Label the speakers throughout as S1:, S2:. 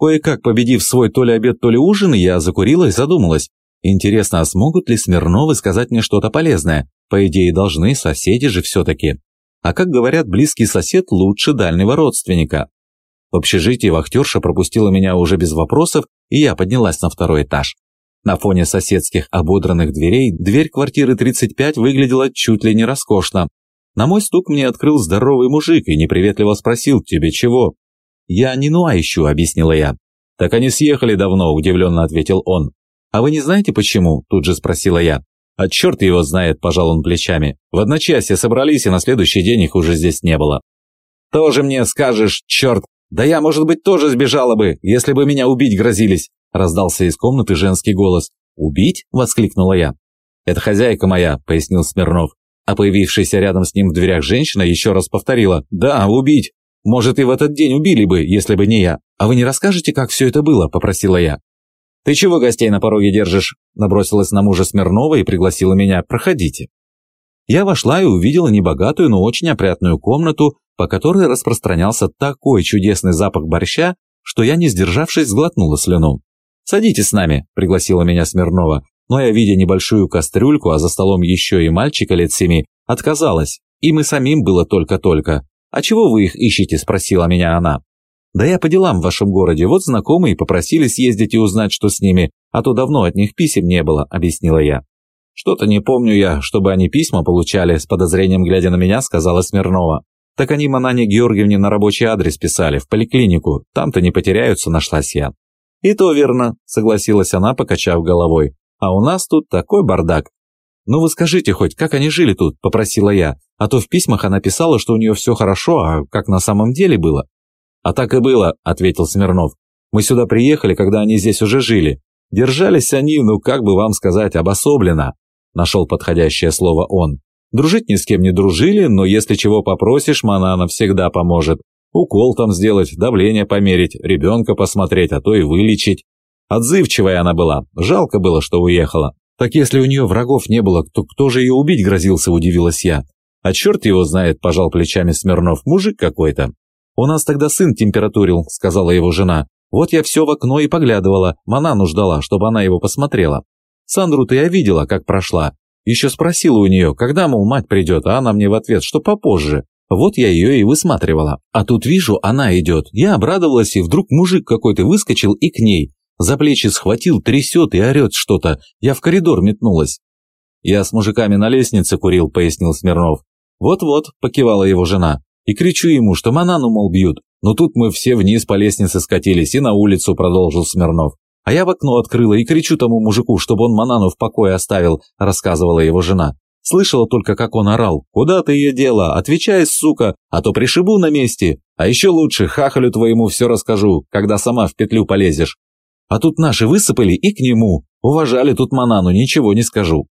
S1: Кое-как победив свой то ли обед, то ли ужин, я закурила и задумалась. Интересно, а смогут ли Смирновы сказать мне что-то полезное? По идее, должны, соседи же все-таки. А как говорят, близкий сосед лучше дальнего родственника. В общежитии вахтерша пропустила меня уже без вопросов, и я поднялась на второй этаж. На фоне соседских ободранных дверей дверь квартиры 35 выглядела чуть ли не роскошно. На мой стук мне открыл здоровый мужик и неприветливо спросил «Тебе чего?». «Я не Нуа ищу», — объяснила я. «Так они съехали давно», — удивленно ответил он. «А вы не знаете почему?» – тут же спросила я. «А черт его знает», – пожал он плечами. «В одночасье собрались, и на следующий день их уже здесь не было». «Тоже мне скажешь, черт! Да я, может быть, тоже сбежала бы, если бы меня убить грозились!» – раздался из комнаты женский голос. «Убить?» – воскликнула я. «Это хозяйка моя», – пояснил Смирнов. А появившаяся рядом с ним в дверях женщина еще раз повторила. «Да, убить! Может, и в этот день убили бы, если бы не я. А вы не расскажете, как все это было?» – попросила я. «Ты чего гостей на пороге держишь?» Набросилась на мужа Смирнова и пригласила меня. «Проходите». Я вошла и увидела небогатую, но очень опрятную комнату, по которой распространялся такой чудесный запах борща, что я, не сдержавшись, сглотнула слюну. «Садитесь с нами», – пригласила меня Смирнова, но я, видя небольшую кастрюльку, а за столом еще и мальчика лет семи, отказалась. Им и самим было только-только. «А чего вы их ищете?» – спросила меня она. «Да я по делам в вашем городе, вот знакомые попросили съездить и узнать, что с ними, а то давно от них писем не было», – объяснила я. «Что-то не помню я, чтобы они письма получали», – с подозрением глядя на меня, сказала Смирнова. «Так они Манане Георгиевне на рабочий адрес писали, в поликлинику, там-то не потеряются, нашлась я». «И то верно», – согласилась она, покачав головой. «А у нас тут такой бардак». «Ну вы скажите хоть, как они жили тут?» – попросила я. А то в письмах она писала, что у нее все хорошо, а как на самом деле было. «А так и было», – ответил Смирнов. «Мы сюда приехали, когда они здесь уже жили. Держались они, ну как бы вам сказать, обособленно», – нашел подходящее слово он. «Дружить ни с кем не дружили, но если чего попросишь, Манана всегда поможет. Укол там сделать, давление померить, ребенка посмотреть, а то и вылечить. Отзывчивая она была, жалко было, что уехала. Так если у нее врагов не было, то кто же ее убить грозился, удивилась я. А черт его знает, пожал плечами Смирнов, мужик какой-то. «У нас тогда сын температурил», – сказала его жена. «Вот я все в окно и поглядывала, Манану ждала, чтобы она его посмотрела. Сандру-то я видела, как прошла. Еще спросила у нее, когда, мол, мать придет, а она мне в ответ, что попозже. Вот я ее и высматривала. А тут вижу, она идет. Я обрадовалась, и вдруг мужик какой-то выскочил и к ней. За плечи схватил, трясет и орет что-то. Я в коридор метнулась. «Я с мужиками на лестнице курил», – пояснил Смирнов. «Вот-вот», – покивала его жена и кричу ему, что Манану, мол, бьют. Но тут мы все вниз по лестнице скатились и на улицу продолжил Смирнов. А я в окно открыла и кричу тому мужику, чтобы он Манану в покое оставил, рассказывала его жена. Слышала только, как он орал. «Куда ты ее дела? Отвечай, сука, а то пришибу на месте. А еще лучше хахалю твоему все расскажу, когда сама в петлю полезешь». А тут наши высыпали и к нему. Уважали тут Манану, ничего не скажу.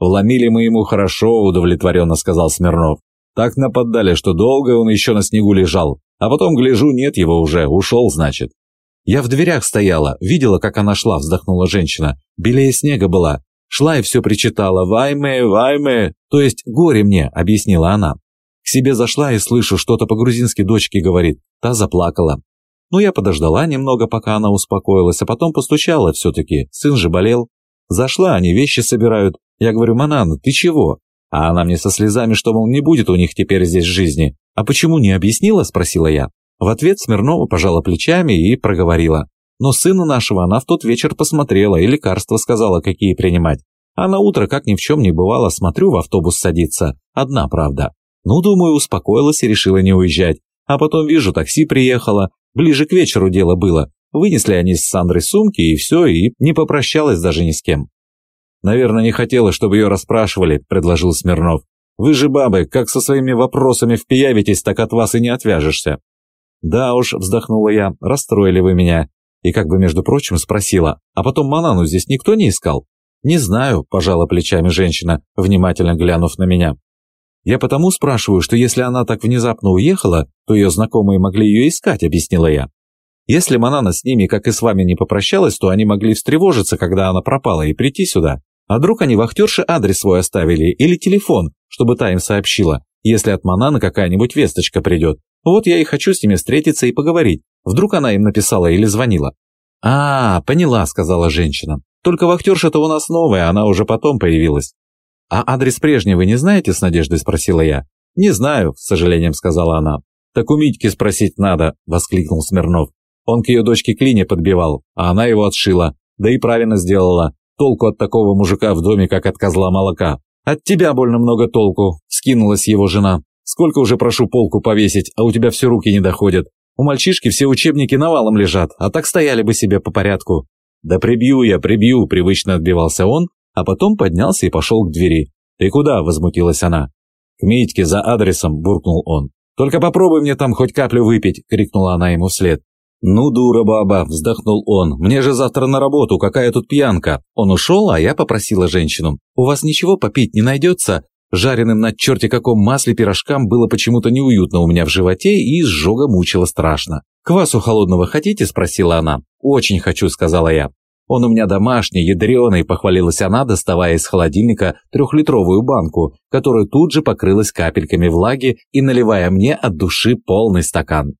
S1: «Вломили мы ему хорошо», – удовлетворенно сказал Смирнов. Так нападали, что долго он еще на снегу лежал. А потом, гляжу, нет его уже, ушел, значит. Я в дверях стояла, видела, как она шла, вздохнула женщина. Белее снега была. Шла и все причитала «Вайме, вайме», то есть «горе мне», объяснила она. К себе зашла и слышу, что-то по-грузински дочке говорит. Та заплакала. Ну, я подождала немного, пока она успокоилась, а потом постучала все-таки. Сын же болел. Зашла, они вещи собирают. Я говорю, Манан, ты чего? А она мне со слезами, что, мол, не будет у них теперь здесь жизни. А почему не объяснила, спросила я. В ответ Смирнова пожала плечами и проговорила. Но сына нашего она в тот вечер посмотрела и лекарства сказала, какие принимать. А на утро, как ни в чем не бывало, смотрю, в автобус садиться. Одна правда. Ну, думаю, успокоилась и решила не уезжать. А потом вижу, такси приехало. Ближе к вечеру дело было. Вынесли они с Сандрой сумки и все, и не попрощалась даже ни с кем. «Наверное, не хотела, чтобы ее расспрашивали», – предложил Смирнов. «Вы же бабы, как со своими вопросами впиявитесь, так от вас и не отвяжешься». «Да уж», – вздохнула я, – «расстроили вы меня». И как бы, между прочим, спросила, «А потом Манану здесь никто не искал?» «Не знаю», – пожала плечами женщина, внимательно глянув на меня. «Я потому спрашиваю, что если она так внезапно уехала, то ее знакомые могли ее искать», – объяснила я. «Если Манана с ними, как и с вами, не попрощалась, то они могли встревожиться, когда она пропала, и прийти сюда. А вдруг они вахтерше адрес свой оставили или телефон, чтобы та им сообщила, если от Манана какая-нибудь весточка придет. Вот я и хочу с ними встретиться и поговорить. Вдруг она им написала или звонила. «А, поняла», — сказала женщина. «Только вахтерша-то у нас новая, она уже потом появилась». «А адрес прежний вы не знаете?» — с надеждой спросила я. «Не знаю», — с сожалением сказала она. «Так у Митьки спросить надо», — воскликнул Смирнов. Он к ее дочке клине подбивал, а она его отшила. Да и правильно сделала. Толку от такого мужика в доме, как от козла молока. От тебя больно много толку, скинулась его жена. Сколько уже прошу полку повесить, а у тебя все руки не доходят. У мальчишки все учебники навалом лежат, а так стояли бы себе по порядку. Да прибью я, прибью, привычно отбивался он, а потом поднялся и пошел к двери. «Ты куда?» – возмутилась она. «К Митьке за адресом», – буркнул он. «Только попробуй мне там хоть каплю выпить!» – крикнула она ему вслед. «Ну, дура баба!» – вздохнул он. «Мне же завтра на работу, какая тут пьянка!» Он ушел, а я попросила женщину. «У вас ничего попить не найдется?» Жареным на черте каком масле пирожкам было почему-то неуютно у меня в животе и изжога мучила страшно. «Квасу холодного хотите?» – спросила она. «Очень хочу», – сказала я. «Он у меня домашний, ядреный», – похвалилась она, доставая из холодильника трехлитровую банку, которая тут же покрылась капельками влаги и наливая мне от души полный стакан.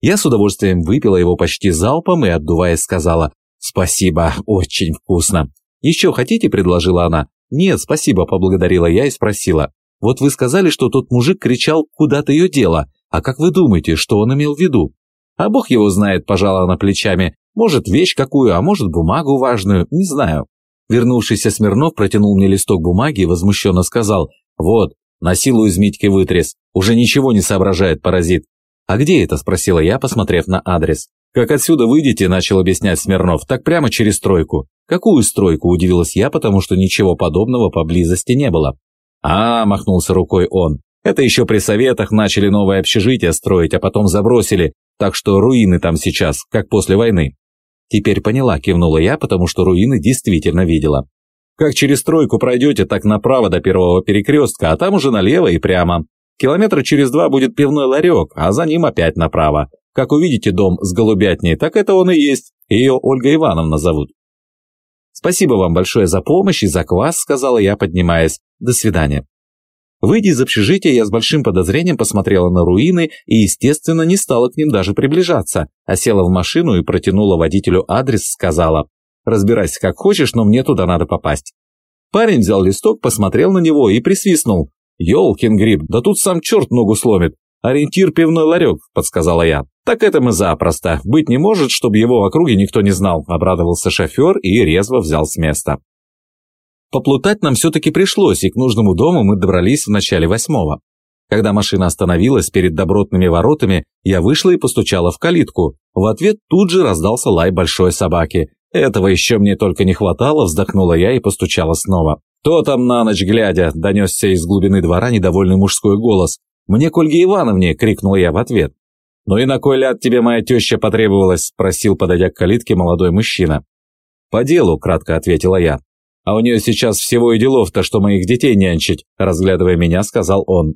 S1: Я с удовольствием выпила его почти залпом и, отдуваясь, сказала «Спасибо, очень вкусно». «Еще хотите?» – предложила она. «Нет, спасибо», – поблагодарила я и спросила. «Вот вы сказали, что тот мужик кричал, куда то ее дело. А как вы думаете, что он имел в виду?» «А бог его знает», – пожала она плечами. «Может, вещь какую, а может, бумагу важную, не знаю». Вернувшийся Смирнов протянул мне листок бумаги и возмущенно сказал «Вот, на силу из Митьки вытряс, уже ничего не соображает паразит. «А где это?» – спросила я, посмотрев на адрес. «Как отсюда выйдете?» – начал объяснять Смирнов. «Так прямо через стройку». «Какую стройку?» – удивилась я, потому что ничего подобного поблизости не было. «А, – махнулся рукой он, – это еще при советах начали новое общежитие строить, а потом забросили, так что руины там сейчас, как после войны». «Теперь поняла», – кивнула я, потому что руины действительно видела. «Как через стройку пройдете, так направо до первого перекрестка, а там уже налево и прямо. Километра через два будет пивной ларек, а за ним опять направо. Как увидите дом с голубятней, так это он и есть. Ее Ольга Ивановна зовут. «Спасибо вам большое за помощь и за квас», — сказала я, поднимаясь. «До свидания». Выйдя из общежития, я с большим подозрением посмотрела на руины и, естественно, не стала к ним даже приближаться, а села в машину и протянула водителю адрес, сказала «Разбирайся как хочешь, но мне туда надо попасть». Парень взял листок, посмотрел на него и присвистнул. «Елкин гриб, да тут сам черт ногу сломит. Ориентир пивной ларек», – подсказала я. «Так это мы запросто. Быть не может, чтобы его в округе никто не знал», – обрадовался шофер и резво взял с места. Поплутать нам все-таки пришлось, и к нужному дому мы добрались в начале восьмого. Когда машина остановилась перед добротными воротами, я вышла и постучала в калитку. В ответ тут же раздался лай большой собаки. Этого еще мне только не хватало, вздохнула я и постучала снова. «Кто там на ночь глядя?» – донесся из глубины двора недовольный мужской голос. «Мне к Ольге Ивановне!» – крикнул я в ответ. «Ну и на кой ляд тебе моя теща потребовалась?» – спросил, подойдя к калитке молодой мужчина. «По делу», – кратко ответила я. «А у нее сейчас всего и делов-то, что моих детей нянчить», – разглядывая меня, сказал он.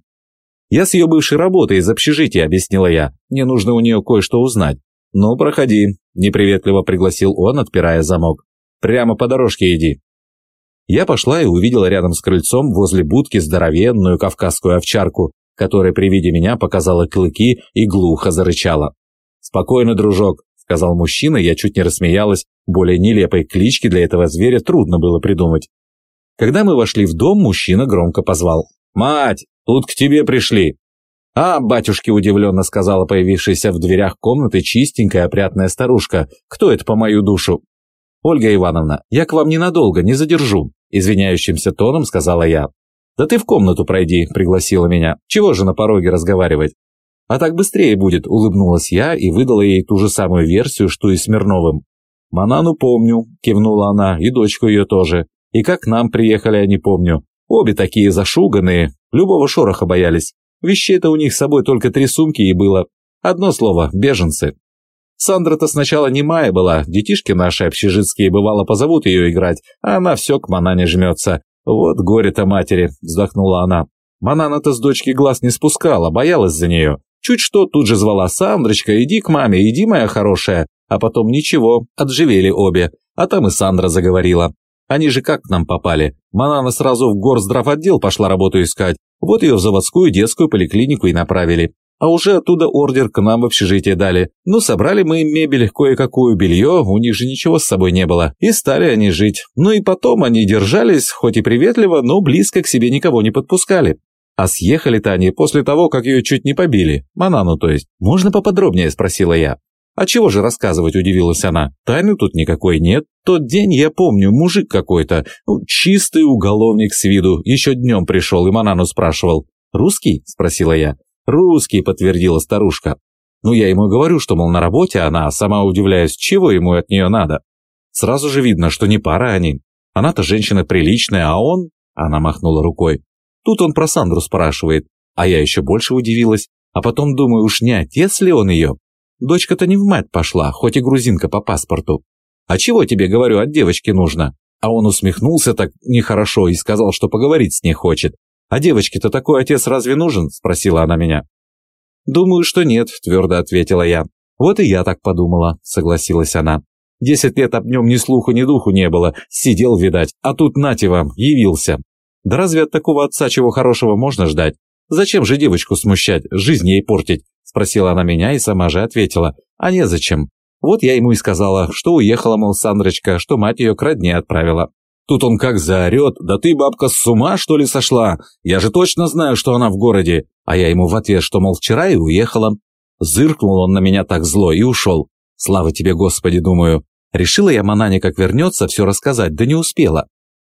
S1: «Я с ее бывшей работы из общежития», – объяснила я. «Мне нужно у нее кое-что узнать». «Ну, проходи», – неприветливо пригласил он, отпирая замок. «Прямо по дорожке иди». Я пошла и увидела рядом с крыльцом возле будки здоровенную кавказскую овчарку, которая при виде меня показала клыки и глухо зарычала. «Спокойно, дружок», — сказал мужчина, я чуть не рассмеялась. Более нелепой клички для этого зверя трудно было придумать. Когда мы вошли в дом, мужчина громко позвал. «Мать, тут к тебе пришли!» «А, батюшки!» – удивленно сказала появившаяся в дверях комнаты чистенькая опрятная старушка. «Кто это по мою душу?» «Ольга Ивановна, я к вам ненадолго, не задержу», – извиняющимся тоном сказала я. «Да ты в комнату пройди», – пригласила меня. «Чего же на пороге разговаривать?» «А так быстрее будет», – улыбнулась я и выдала ей ту же самую версию, что и Смирновым. «Манану помню», – кивнула она, – «и дочку ее тоже. И как к нам приехали, я не помню. Обе такие зашуганные, любого шороха боялись. Вещей-то у них с собой только три сумки и было. Одно слово – беженцы. Сандра-то сначала не немая была, детишки наши общежитские бывало позовут ее играть, а она все к Манане жмется. Вот горе-то матери, вздохнула она. Манана-то с дочки глаз не спускала, боялась за нее. Чуть что тут же звала Сандрочка, иди к маме, иди, моя хорошая. А потом ничего, отживели обе. А там и Сандра заговорила. Они же как к нам попали? Манана сразу в горздравотдел пошла работу искать. Вот ее в заводскую детскую поликлинику и направили. А уже оттуда ордер к нам в общежитие дали. Ну, собрали мы им мебель, кое-какую белье, у них же ничего с собой не было. И стали они жить. Ну и потом они держались, хоть и приветливо, но близко к себе никого не подпускали. А съехали-то они после того, как ее чуть не побили. Манану, то есть. «Можно поподробнее?» – спросила я. «А чего же рассказывать?» – удивилась она. «Тайны тут никакой нет. Тот день, я помню, мужик какой-то, ну, чистый уголовник с виду, еще днем пришел и Манану спрашивал. «Русский?» – спросила я. «Русский», – подтвердила старушка. Ну, я ему говорю, что, мол, на работе она, а сама удивляюсь, чего ему от нее надо. Сразу же видно, что не пара они. Она-то женщина приличная, а он... Она махнула рукой. Тут он про Сандру спрашивает, а я еще больше удивилась. А потом думаю, уж не отец ли он ее? Дочка-то не в мать пошла, хоть и грузинка по паспорту. А чего тебе, говорю, от девочки нужно? А он усмехнулся так нехорошо и сказал, что поговорить с ней хочет. «А девочке-то такой отец разве нужен?» – спросила она меня. «Думаю, что нет», – твердо ответила я. «Вот и я так подумала», – согласилась она. «Десять лет об нем ни слуху, ни духу не было, сидел, видать, а тут нате вам, явился. Да разве от такого отца чего хорошего можно ждать? Зачем же девочку смущать, жизнь ей портить?» Спросила она меня и сама же ответила. «А незачем. Вот я ему и сказала, что уехала, мол, Сандрочка, что мать ее к родне отправила. Тут он как заорет, да ты, бабка, с ума, что ли, сошла? Я же точно знаю, что она в городе. А я ему в ответ, что, мол, вчера и уехала. Зыркнул он на меня так зло и ушел. Слава тебе, Господи, думаю. Решила я Манане, как вернется, все рассказать, да не успела.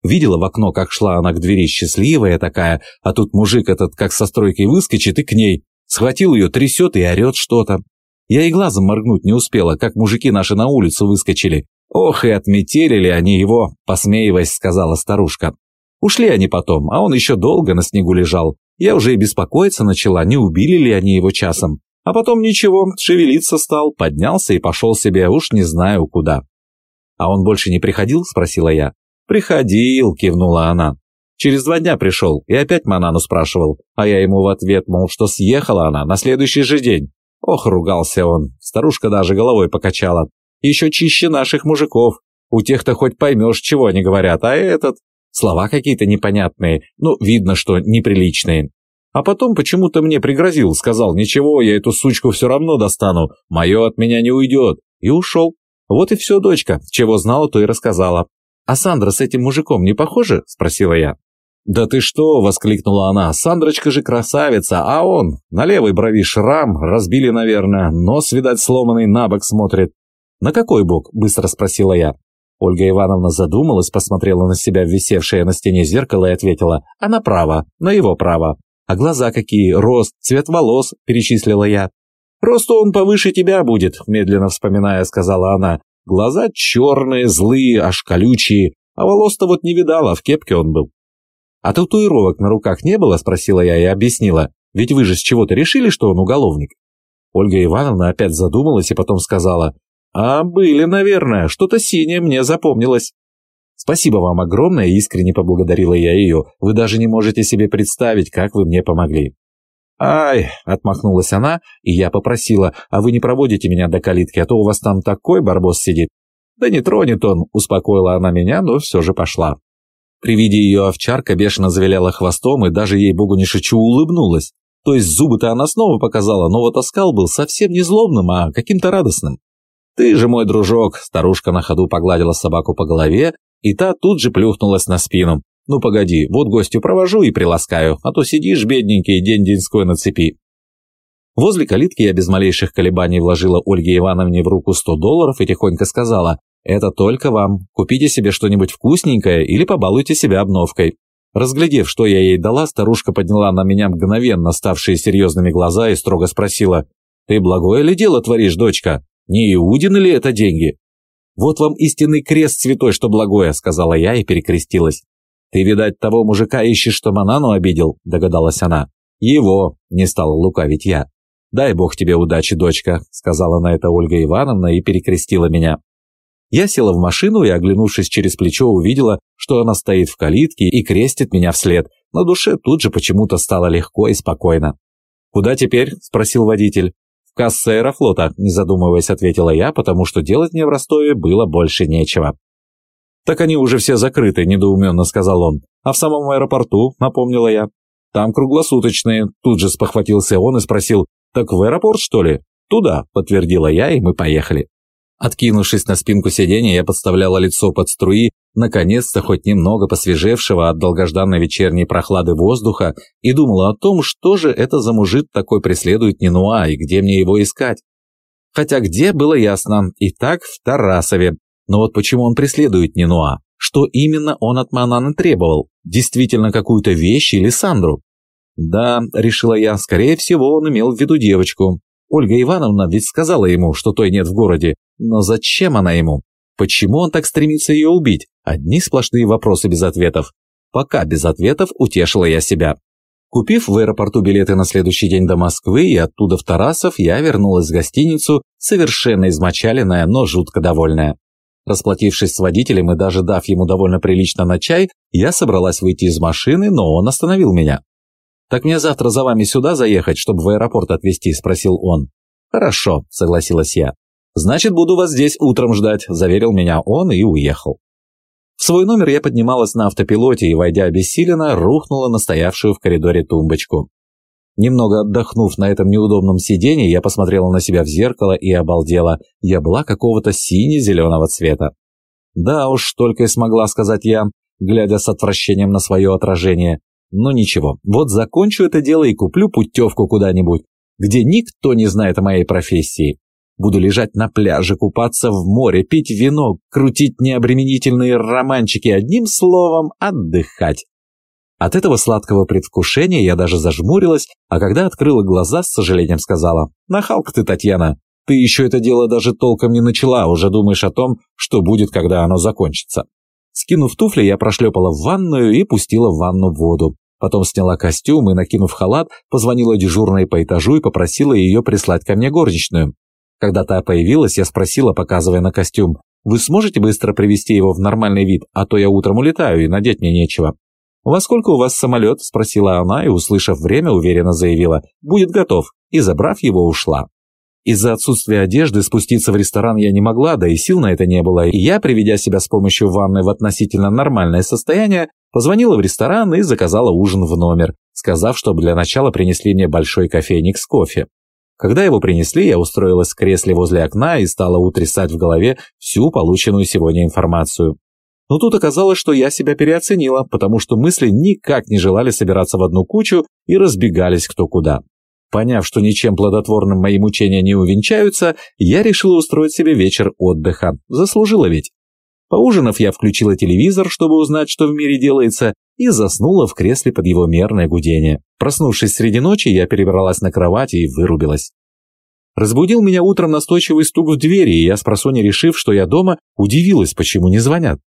S1: Видела в окно, как шла она к двери счастливая такая, а тут мужик этот как со стройкой выскочит и к ней. Схватил ее, трясет и орет что-то. Я и глазом моргнуть не успела, как мужики наши на улицу выскочили. Ох, и отметелили они его, посмеиваясь, сказала старушка. Ушли они потом, а он еще долго на снегу лежал. Я уже и беспокоиться начала, не убили ли они его часом. А потом ничего, шевелиться стал, поднялся и пошел себе, уж не знаю куда. «А он больше не приходил?» – спросила я. «Приходил», – кивнула она. Через два дня пришел и опять Манану спрашивал, а я ему в ответ, мол, что съехала она на следующий же день. Ох, ругался он, старушка даже головой покачала. Еще чище наших мужиков. У тех-то хоть поймешь, чего они говорят, а этот... Слова какие-то непонятные, ну, видно, что неприличные. А потом почему-то мне пригрозил, сказал, ничего, я эту сучку все равно достану, мое от меня не уйдет. И ушел. Вот и все, дочка, чего знала, то и рассказала. «А Сандра с этим мужиком не похожа?» – спросила я. «Да ты что!» – воскликнула она. «Сандрочка же красавица, а он на левой брови шрам, разбили, наверное, нос, видать, сломанный, на бок смотрит. «На какой бок?» – быстро спросила я. Ольга Ивановна задумалась, посмотрела на себя в висевшее на стене зеркало и ответила, «А направо, на его право». «А глаза какие? Рост, цвет волос?» – перечислила я. «Росту он повыше тебя будет», – медленно вспоминая, сказала она. «Глаза черные, злые, аж колючие, а волос-то вот не видала, в кепке он был». «А татуировок на руках не было?» – спросила я и объяснила. «Ведь вы же с чего-то решили, что он уголовник?» Ольга Ивановна опять задумалась и потом сказала, «А были, наверное. Что-то синее мне запомнилось». «Спасибо вам огромное», – искренне поблагодарила я ее. «Вы даже не можете себе представить, как вы мне помогли». «Ай!» – отмахнулась она, и я попросила, «А вы не проводите меня до калитки, а то у вас там такой барбос сидит». «Да не тронет он», – успокоила она меня, но все же пошла. При виде ее овчарка бешено завиляла хвостом и даже ей-богу не шучу улыбнулась. То есть зубы-то она снова показала, но вот оскал был совсем не злобным, а каким-то радостным. «Ты же мой дружок!» – старушка на ходу погладила собаку по голове, и та тут же плюхнулась на спину. «Ну погоди, вот гостю провожу и приласкаю, а то сидишь, бедненький, день-деньской на цепи». Возле калитки я без малейших колебаний вложила Ольге Ивановне в руку 100 долларов и тихонько сказала «Это только вам. Купите себе что-нибудь вкусненькое или побалуйте себя обновкой». Разглядев, что я ей дала, старушка подняла на меня мгновенно ставшие серьезными глаза и строго спросила «Ты благое ли дело творишь, дочка?» Не Иудины ли это деньги? Вот вам истинный крест святой, что благое, сказала я и перекрестилась. Ты, видать, того мужика ищешь, что Манану обидел, догадалась она. Его, не стала лукавить я. «Дай бог тебе удачи, дочка», — сказала на это Ольга Ивановна и перекрестила меня. Я села в машину и, оглянувшись через плечо, увидела, что она стоит в калитке и крестит меня вслед. На душе тут же почему-то стало легко и спокойно. «Куда теперь?» – спросил водитель. «Касса аэрофлота», – не задумываясь, ответила я, потому что делать мне в Ростове было больше нечего. «Так они уже все закрыты», – недоуменно сказал он. «А в самом аэропорту», – напомнила я. «Там круглосуточные», – тут же спохватился он и спросил. Так в аэропорт, что ли?» «Туда», – подтвердила я, и мы поехали. Откинувшись на спинку сиденья, я подставляла лицо под струи, наконец-то хоть немного посвежевшего от долгожданной вечерней прохлады воздуха, и думала о том, что же это за мужик такой преследует Нинуа и где мне его искать. Хотя где, было ясно. Итак, в Тарасове. Но вот почему он преследует Нинуа? Что именно он от Мананы требовал? Действительно какую-то вещь или Сандру? Да, решила я, скорее всего, он имел в виду девочку. Ольга Ивановна ведь сказала ему, что той нет в городе. Но зачем она ему? Почему он так стремится ее убить? Одни сплошные вопросы без ответов. Пока без ответов утешила я себя. Купив в аэропорту билеты на следующий день до Москвы и оттуда в Тарасов, я вернулась в гостиницу, совершенно измочаленная, но жутко довольная. Расплатившись с водителем и даже дав ему довольно прилично на чай, я собралась выйти из машины, но он остановил меня. «Так мне завтра за вами сюда заехать, чтобы в аэропорт отвезти?» – спросил он. «Хорошо», – согласилась я. «Значит, буду вас здесь утром ждать», – заверил меня он и уехал. В свой номер я поднималась на автопилоте и, войдя обессиленно, рухнула на стоявшую в коридоре тумбочку. Немного отдохнув на этом неудобном сиденье, я посмотрела на себя в зеркало и обалдела. Я была какого-то сине-зеленого цвета. Да уж, только и смогла сказать я, глядя с отвращением на свое отражение. Но ничего, вот закончу это дело и куплю путевку куда-нибудь, где никто не знает о моей профессии. Буду лежать на пляже, купаться в море, пить вино, крутить необременительные романчики, одним словом, отдыхать. От этого сладкого предвкушения я даже зажмурилась, а когда открыла глаза, с сожалением сказала, «Нахалка ты, Татьяна, ты еще это дело даже толком не начала, уже думаешь о том, что будет, когда оно закончится». Скинув туфли, я прошлепала в ванную и пустила в ванну воду. Потом сняла костюм и, накинув халат, позвонила дежурной по этажу и попросила ее прислать ко мне горничную. Когда та появилась, я спросила, показывая на костюм, «Вы сможете быстро привести его в нормальный вид, а то я утром улетаю и надеть мне нечего». «Во сколько у вас самолет?» – спросила она и, услышав время, уверенно заявила, «Будет готов», и, забрав его, ушла. Из-за отсутствия одежды спуститься в ресторан я не могла, да и сил на это не было, и я, приведя себя с помощью ванны в относительно нормальное состояние, позвонила в ресторан и заказала ужин в номер, сказав, чтобы для начала принесли мне большой кофейник с кофе. Когда его принесли, я устроилась в кресле возле окна и стала утрясать в голове всю полученную сегодня информацию. Но тут оказалось, что я себя переоценила, потому что мысли никак не желали собираться в одну кучу и разбегались кто куда. Поняв, что ничем плодотворным мои мучения не увенчаются, я решила устроить себе вечер отдыха. Заслужила ведь. Поужинав, я включила телевизор, чтобы узнать, что в мире делается, и заснула в кресле под его мерное гудение. Проснувшись среди ночи, я перебралась на кровать и вырубилась. Разбудил меня утром настойчивый стук в двери, и я, спросонья решив, что я дома, удивилась, почему не звонят.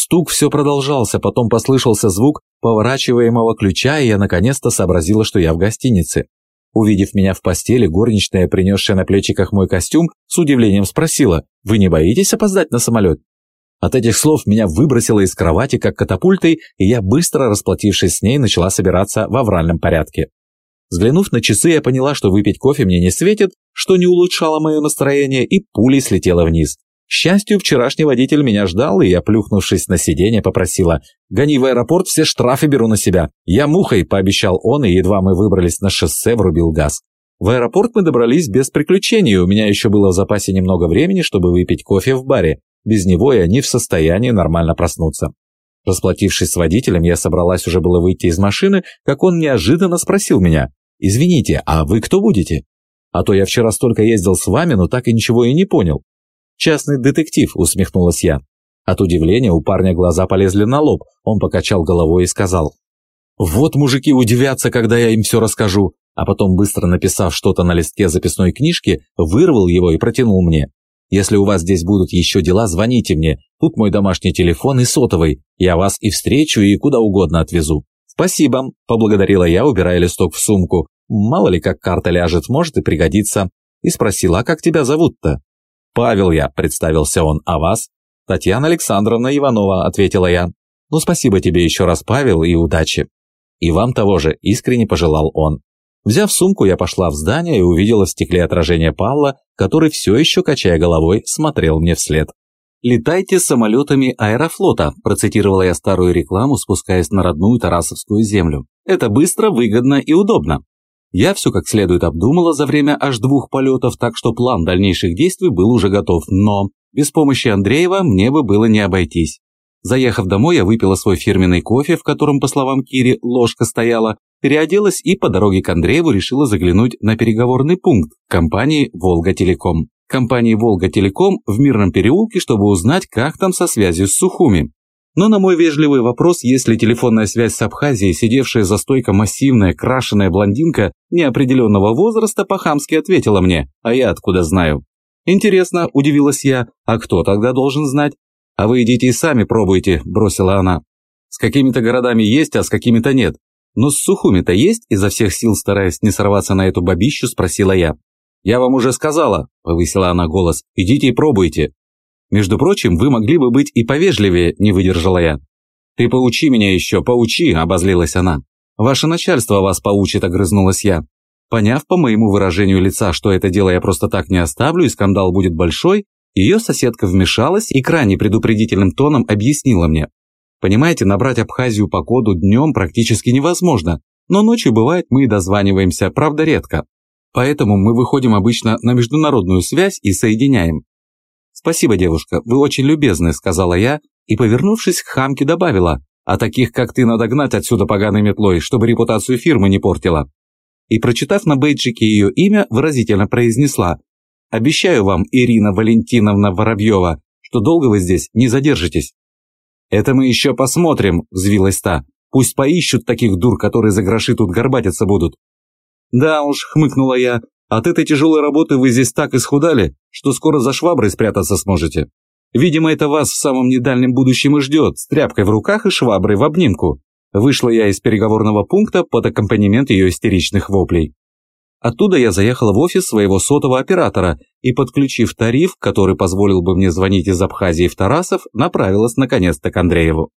S1: Стук все продолжался, потом послышался звук поворачиваемого ключа, и я наконец-то сообразила, что я в гостинице. Увидев меня в постели, горничная, принесшая на плечиках мой костюм, с удивлением спросила, «Вы не боитесь опоздать на самолет?» От этих слов меня выбросило из кровати как катапультой, и я, быстро расплатившись с ней, начала собираться в авральном порядке. Взглянув на часы, я поняла, что выпить кофе мне не светит, что не улучшало мое настроение, и пулей слетела вниз. К счастью, вчерашний водитель меня ждал, и я, плюхнувшись на сиденье, попросила «Гони в аэропорт, все штрафы беру на себя». «Я мухой», – пообещал он, и едва мы выбрались на шоссе, врубил газ. В аэропорт мы добрались без приключений, у меня еще было в запасе немного времени, чтобы выпить кофе в баре. Без него я не в состоянии нормально проснуться. Расплатившись с водителем, я собралась уже было выйти из машины, как он неожиданно спросил меня, «Извините, а вы кто будете?» «А то я вчера столько ездил с вами, но так и ничего и не понял». «Частный детектив», — усмехнулась я. От удивления у парня глаза полезли на лоб, он покачал головой и сказал, «Вот мужики удивятся, когда я им все расскажу», а потом, быстро написав что-то на листке записной книжки, вырвал его и протянул мне. Если у вас здесь будут еще дела, звоните мне. Тут мой домашний телефон и сотовый. Я вас и встречу, и куда угодно отвезу». «Спасибо», – поблагодарила я, убирая листок в сумку. «Мало ли, как карта ляжет, может и пригодится». И спросила, а как тебя зовут-то? «Павел я», – представился он, – «а вас?» «Татьяна Александровна Иванова», – ответила я. «Ну, спасибо тебе еще раз, Павел, и удачи». «И вам того же», – искренне пожелал он. Взяв сумку, я пошла в здание и увидела в стекле отражение Павла, который все еще, качая головой, смотрел мне вслед. «Летайте самолетами аэрофлота», – процитировала я старую рекламу, спускаясь на родную Тарасовскую землю. «Это быстро, выгодно и удобно». Я все как следует обдумала за время аж двух полетов, так что план дальнейших действий был уже готов, но без помощи Андреева мне бы было не обойтись. Заехав домой, я выпила свой фирменный кофе, в котором, по словам Кири, ложка стояла, переоделась и по дороге к Андрееву решила заглянуть на переговорный пункт компании «Волга-Телеком». Компании «Волга-Телеком» в Мирном переулке, чтобы узнать, как там со связью с Сухуми. Но на мой вежливый вопрос, если телефонная связь с Абхазией, сидевшая за стойкой массивная, крашеная блондинка неопределенного возраста, по-хамски ответила мне, а я откуда знаю. Интересно, удивилась я, а кто тогда должен знать? «А вы идите и сами пробуйте», – бросила она. «С какими-то городами есть, а с какими-то нет. Но с Сухуми-то есть?» – изо всех сил стараясь не сорваться на эту бабищу, спросила я. «Я вам уже сказала», – повысила она голос, – «идите и пробуйте». «Между прочим, вы могли бы быть и повежливее», – не выдержала я. «Ты поучи меня еще, поучи», – обозлилась она. «Ваше начальство вас поучит», – огрызнулась я. Поняв по моему выражению лица, что это дело я просто так не оставлю и скандал будет большой, ее соседка вмешалась и крайне предупредительным тоном объяснила мне. Понимаете, набрать Абхазию по коду днем практически невозможно, но ночью бывает мы и дозваниваемся, правда редко. Поэтому мы выходим обычно на международную связь и соединяем. «Спасибо, девушка, вы очень любезны», – сказала я, и, повернувшись к хамке, добавила, «А таких, как ты, надо гнать отсюда поганой метлой, чтобы репутацию фирмы не портила». И, прочитав на бейджике ее имя, выразительно произнесла, Обещаю вам, Ирина Валентиновна Воробьева, что долго вы здесь не задержитесь». «Это мы еще посмотрим», – взвилась та. «Пусть поищут таких дур, которые за гроши тут горбатиться будут». «Да уж», – хмыкнула я, – «от этой тяжелой работы вы здесь так исхудали, что скоро за шваброй спрятаться сможете. Видимо, это вас в самом недальнем будущем и ждет, с тряпкой в руках и шваброй в обнимку». Вышла я из переговорного пункта под аккомпанемент ее истеричных воплей. Оттуда я заехала в офис своего сотового оператора и, подключив тариф, который позволил бы мне звонить из Абхазии в Тарасов, направилась наконец-то к Андрееву.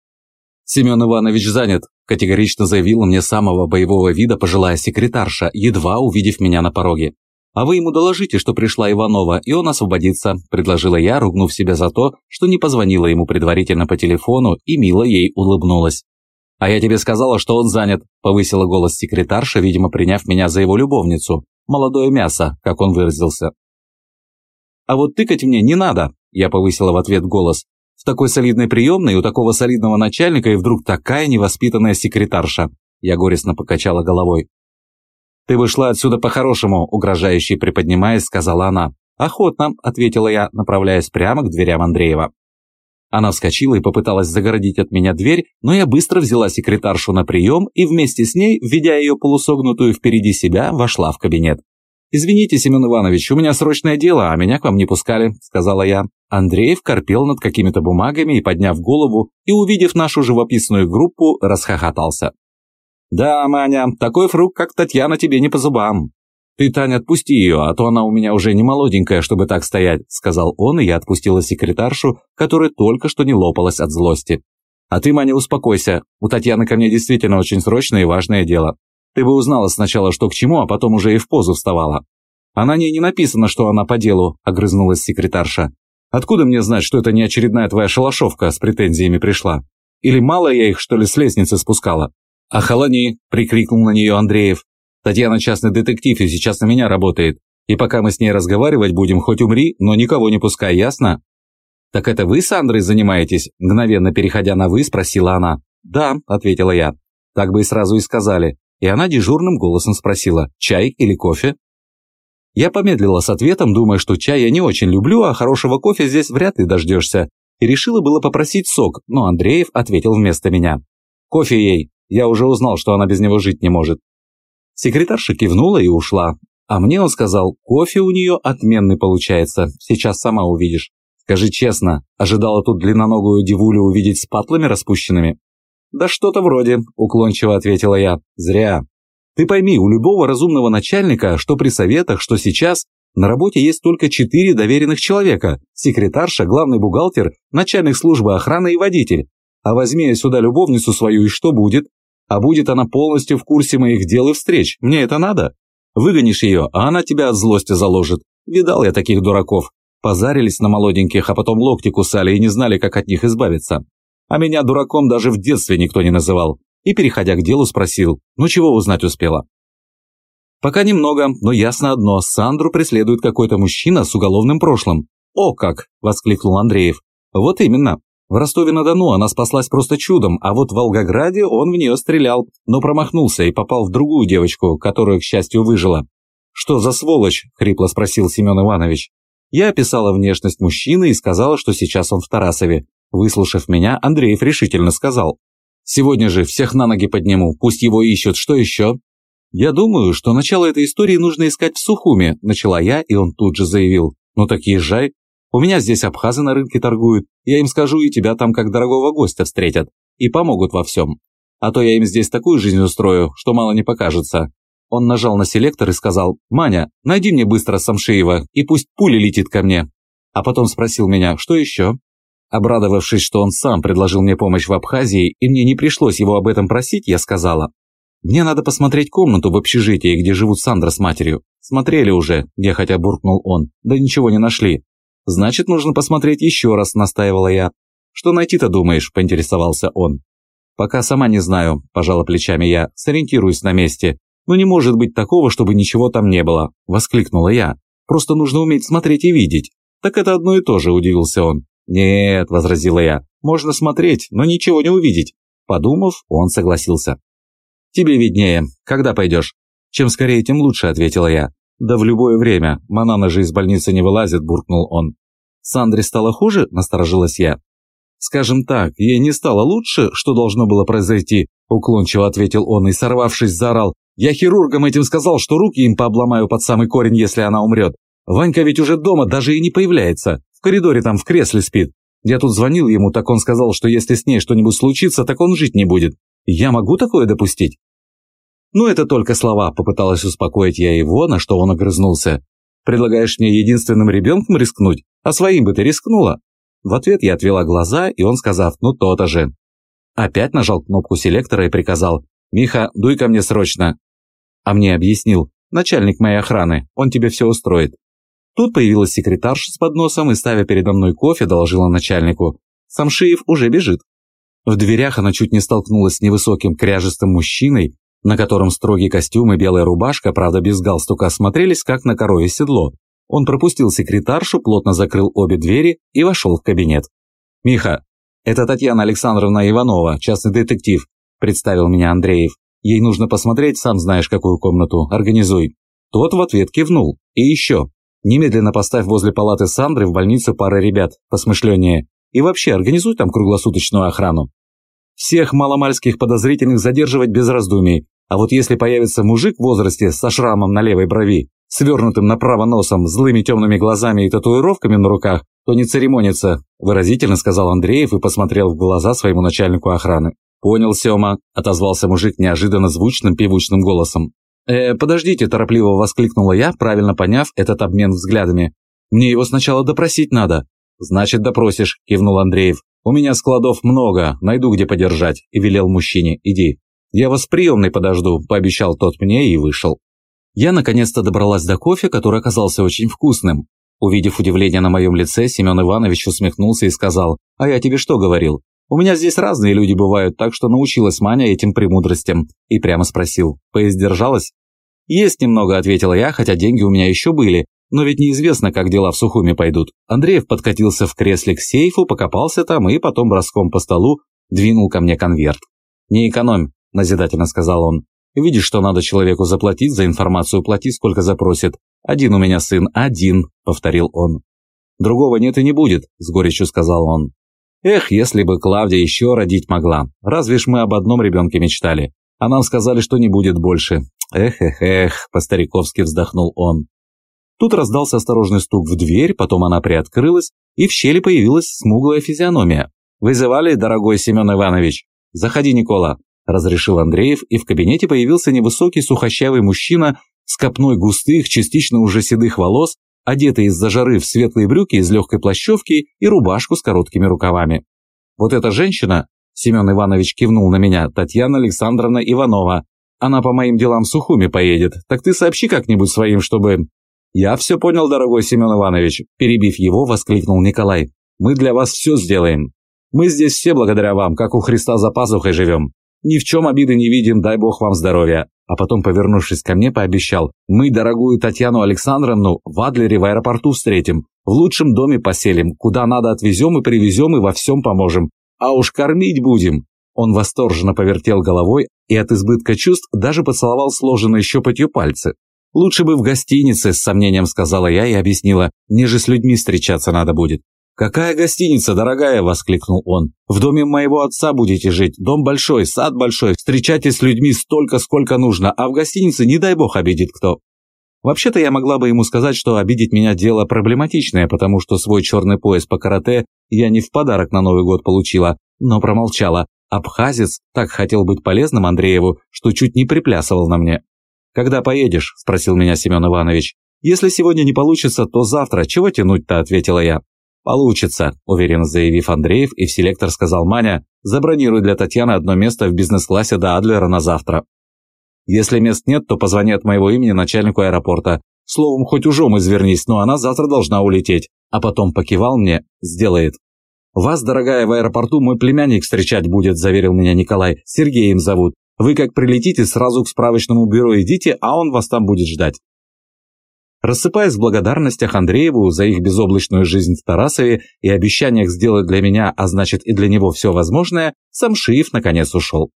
S1: «Семен Иванович занят», – категорично заявила мне самого боевого вида пожилая секретарша, едва увидев меня на пороге. «А вы ему доложите, что пришла Иванова, и он освободится», – предложила я, ругнув себя за то, что не позвонила ему предварительно по телефону и мило ей улыбнулась. «А я тебе сказала, что он занят», – повысила голос секретарша, видимо, приняв меня за его любовницу. «Молодое мясо», как он выразился. «А вот тыкать мне не надо», – я повысила в ответ голос. «В такой солидной приемной у такого солидного начальника и вдруг такая невоспитанная секретарша». Я горестно покачала головой. «Ты вышла отсюда по-хорошему», – угрожающе приподнимаясь, сказала она. «Охотно», – ответила я, направляясь прямо к дверям Андреева. Она вскочила и попыталась загородить от меня дверь, но я быстро взяла секретаршу на прием и вместе с ней, введя ее полусогнутую впереди себя, вошла в кабинет. «Извините, Семен Иванович, у меня срочное дело, а меня к вам не пускали», – сказала я. Андреев корпел над какими-то бумагами и, подняв голову и увидев нашу живописную группу, расхохотался. «Да, Маня, такой фрукт, как Татьяна, тебе не по зубам. «Ты, Таня, отпусти ее, а то она у меня уже не молоденькая, чтобы так стоять», сказал он, и я отпустила секретаршу, которая только что не лопалась от злости. «А ты, Маня, успокойся. У Татьяны ко мне действительно очень срочное и важное дело. Ты бы узнала сначала, что к чему, а потом уже и в позу вставала». «А на ней не написано, что она по делу», – огрызнулась секретарша. «Откуда мне знать, что это не очередная твоя шалашовка с претензиями пришла? Или мало я их, что ли, с лестницы спускала?» «Охолони!» – прикрикнул на нее Андреев. Татьяна частный детектив и сейчас на меня работает. И пока мы с ней разговаривать будем, хоть умри, но никого не пускай, ясно?» «Так это вы с Андрой занимаетесь?» Мгновенно переходя на «вы», спросила она. «Да», – ответила я. Так бы и сразу и сказали. И она дежурным голосом спросила, чай или кофе? Я помедлила с ответом, думая, что чай я не очень люблю, а хорошего кофе здесь вряд ли дождешься. И решила было попросить сок, но Андреев ответил вместо меня. «Кофе ей. Я уже узнал, что она без него жить не может. Секретарша кивнула и ушла. А мне он сказал, кофе у нее отменный получается, сейчас сама увидишь. Скажи честно, ожидала тут длинноногую девулю увидеть с патлами распущенными? Да что-то вроде, уклончиво ответила я. Зря. Ты пойми, у любого разумного начальника, что при советах, что сейчас, на работе есть только четыре доверенных человека. Секретарша, главный бухгалтер, начальник службы охраны и водитель. А возьми я сюда любовницу свою, и что будет? А будет она полностью в курсе моих дел и встреч. Мне это надо? Выгонишь ее, а она тебя от злости заложит. Видал я таких дураков. Позарились на молоденьких, а потом локти кусали и не знали, как от них избавиться. А меня дураком даже в детстве никто не называл. И, переходя к делу, спросил, ну чего узнать успела? Пока немного, но ясно одно, Сандру преследует какой-то мужчина с уголовным прошлым. «О как!» – воскликнул Андреев. «Вот именно. В Ростове-на-Дону она спаслась просто чудом, а вот в Волгограде он в нее стрелял, но промахнулся и попал в другую девочку, которая, к счастью, выжила. «Что за сволочь?» – хрипло спросил Семен Иванович. Я описала внешность мужчины и сказала, что сейчас он в Тарасове. Выслушав меня, Андреев решительно сказал. «Сегодня же всех на ноги подниму, пусть его ищут, что еще?» «Я думаю, что начало этой истории нужно искать в Сухуме», – начала я, и он тут же заявил. «Ну так езжай, у меня здесь абхазы на рынке торгуют, я им скажу, и тебя там как дорогого гостя встретят, и помогут во всем. А то я им здесь такую жизнь устрою, что мало не покажется». Он нажал на селектор и сказал, «Маня, найди мне быстро Самшиева, и пусть пуля летит ко мне». А потом спросил меня, что еще? Обрадовавшись, что он сам предложил мне помощь в Абхазии, и мне не пришлось его об этом просить, я сказала, «Мне надо посмотреть комнату в общежитии, где живут Сандра с матерью». «Смотрели уже», – я хотя буркнул он, – «да ничего не нашли. «Значит, нужно посмотреть еще раз», – настаивала я. «Что найти-то думаешь?» – поинтересовался он. «Пока сама не знаю», – пожала плечами я, – «сориентируюсь на месте». «Но не может быть такого, чтобы ничего там не было», – воскликнула я. «Просто нужно уметь смотреть и видеть». «Так это одно и то же», – удивился он. «Нет», – возразила я, – «можно смотреть, но ничего не увидеть». Подумав, он согласился. «Тебе виднее. Когда пойдешь?» «Чем скорее, тем лучше», – ответила я. «Да в любое время. Манана же из больницы не вылазит», – буркнул он. «Сандре стало хуже?» – насторожилась я. «Скажем так, ей не стало лучше, что должно было произойти», – уклончиво ответил он и, сорвавшись, заорал. «Я хирургам этим сказал, что руки им пообломаю под самый корень, если она умрет. Ванька ведь уже дома даже и не появляется. В коридоре там в кресле спит. Я тут звонил ему, так он сказал, что если с ней что-нибудь случится, так он жить не будет. Я могу такое допустить?» «Ну, это только слова», – попыталась успокоить я его, на что он огрызнулся. «Предлагаешь мне единственным ребенком рискнуть? А своим бы ты рискнула?» В ответ я отвела глаза, и он, сказав «ну то-то же». Опять нажал кнопку селектора и приказал «Миха, дуй ко мне срочно». А мне объяснил «начальник моей охраны, он тебе все устроит». Тут появилась секретарша с подносом и, ставя передо мной кофе, доложила начальнику «Самшиев уже бежит». В дверях она чуть не столкнулась с невысоким кряжестым мужчиной, на котором строгий костюм и белая рубашка, правда без галстука, смотрелись как на корове седло. Он пропустил секретаршу, плотно закрыл обе двери и вошел в кабинет. «Миха, это Татьяна Александровна Иванова, частный детектив», – представил меня Андреев. «Ей нужно посмотреть, сам знаешь, какую комнату. Организуй». Тот в ответ кивнул. «И еще. Немедленно поставь возле палаты Сандры в больнице пары ребят, посмышленнее. И вообще, организуй там круглосуточную охрану. Всех маломальских подозрительных задерживать без раздумий. А вот если появится мужик в возрасте со шрамом на левой брови, свернутым направо носом, злыми темными глазами и татуировками на руках, то не церемонится», – выразительно сказал Андреев и посмотрел в глаза своему начальнику охраны. «Понял, Сёма», – отозвался мужик неожиданно звучным певучным голосом. «Э, подождите», – торопливо воскликнула я, правильно поняв этот обмен взглядами. «Мне его сначала допросить надо». «Значит, допросишь», – кивнул Андреев. «У меня складов много, найду где подержать», – и велел мужчине. «Иди». «Я вас приемной подожду», – пообещал тот мне и вышел. Я наконец-то добралась до кофе, который оказался очень вкусным. Увидев удивление на моем лице, Семен Иванович усмехнулся и сказал, «А я тебе что говорил? У меня здесь разные люди бывают, так что научилась Маня этим премудростям». И прямо спросил, «Поиздержалась?» «Есть немного», – ответила я, хотя деньги у меня еще были, но ведь неизвестно, как дела в Сухуме пойдут. Андреев подкатился в кресле к сейфу, покопался там и потом броском по столу двинул ко мне конверт. «Не экономь», – назидательно сказал он. «Видишь, что надо человеку заплатить за информацию, плати, сколько запросит. Один у меня сын, один», – повторил он. «Другого нет и не будет», – с горечью сказал он. «Эх, если бы Клавдия еще родить могла. Разве ж мы об одном ребенке мечтали? А нам сказали, что не будет больше. Эх-эх-эх», – по-стариковски вздохнул он. Тут раздался осторожный стук в дверь, потом она приоткрылась, и в щели появилась смуглая физиономия. «Вызывали, дорогой Семен Иванович?» «Заходи, Никола», – разрешил Андреев, и в кабинете появился невысокий сухощавый мужчина с копной густых, частично уже седых волос, одетый из-за жары в светлые брюки из легкой плащевки и рубашку с короткими рукавами. «Вот эта женщина», – Семен Иванович кивнул на меня, – «Татьяна Александровна Иванова. Она по моим делам в Сухуми поедет. Так ты сообщи как-нибудь своим, чтобы...» «Я все понял, дорогой Семен Иванович», – перебив его, воскликнул Николай. «Мы для вас все сделаем. Мы здесь все благодаря вам, как у Христа за пазухой живем. Ни в чем обиды не видим, дай бог вам здоровья. а потом, повернувшись ко мне, пообещал, «Мы дорогую Татьяну Александровну в Адлере в аэропорту встретим, в лучшем доме поселим, куда надо отвезем и привезем и во всем поможем. А уж кормить будем!» Он восторженно повертел головой и от избытка чувств даже поцеловал сложенные щепотью пальцы. «Лучше бы в гостинице», – с сомнением сказала я и объяснила, «мне же с людьми встречаться надо будет». «Какая гостиница, дорогая?» – воскликнул он. «В доме моего отца будете жить. Дом большой, сад большой. Встречайтесь с людьми столько, сколько нужно, а в гостинице, не дай бог, обидит кто». Вообще-то я могла бы ему сказать, что обидеть меня дело проблематичное, потому что свой черный пояс по карате я не в подарок на Новый год получила, но промолчала. Абхазец так хотел быть полезным Андрееву, что чуть не приплясывал на мне. «Когда поедешь?» – спросил меня Семен Иванович. «Если сегодня не получится, то завтра. Чего тянуть-то?» – ответила я. «Получится», – уверенно заявив Андреев, и в селектор сказал Маня, «забронируй для Татьяны одно место в бизнес-классе до Адлера на завтра». «Если мест нет, то позвони от моего имени начальнику аэропорта. Словом, хоть ужом извернись, но она завтра должна улететь». А потом покивал мне, сделает. «Вас, дорогая, в аэропорту мой племянник встречать будет», – заверил меня Николай. «Сергеем зовут. Вы как прилетите, сразу к справочному бюро идите, а он вас там будет ждать. Рассыпаясь в благодарностях Андрееву за их безоблачную жизнь в Тарасове и обещаниях сделать для меня, а значит и для него все возможное, сам Шиев наконец ушел.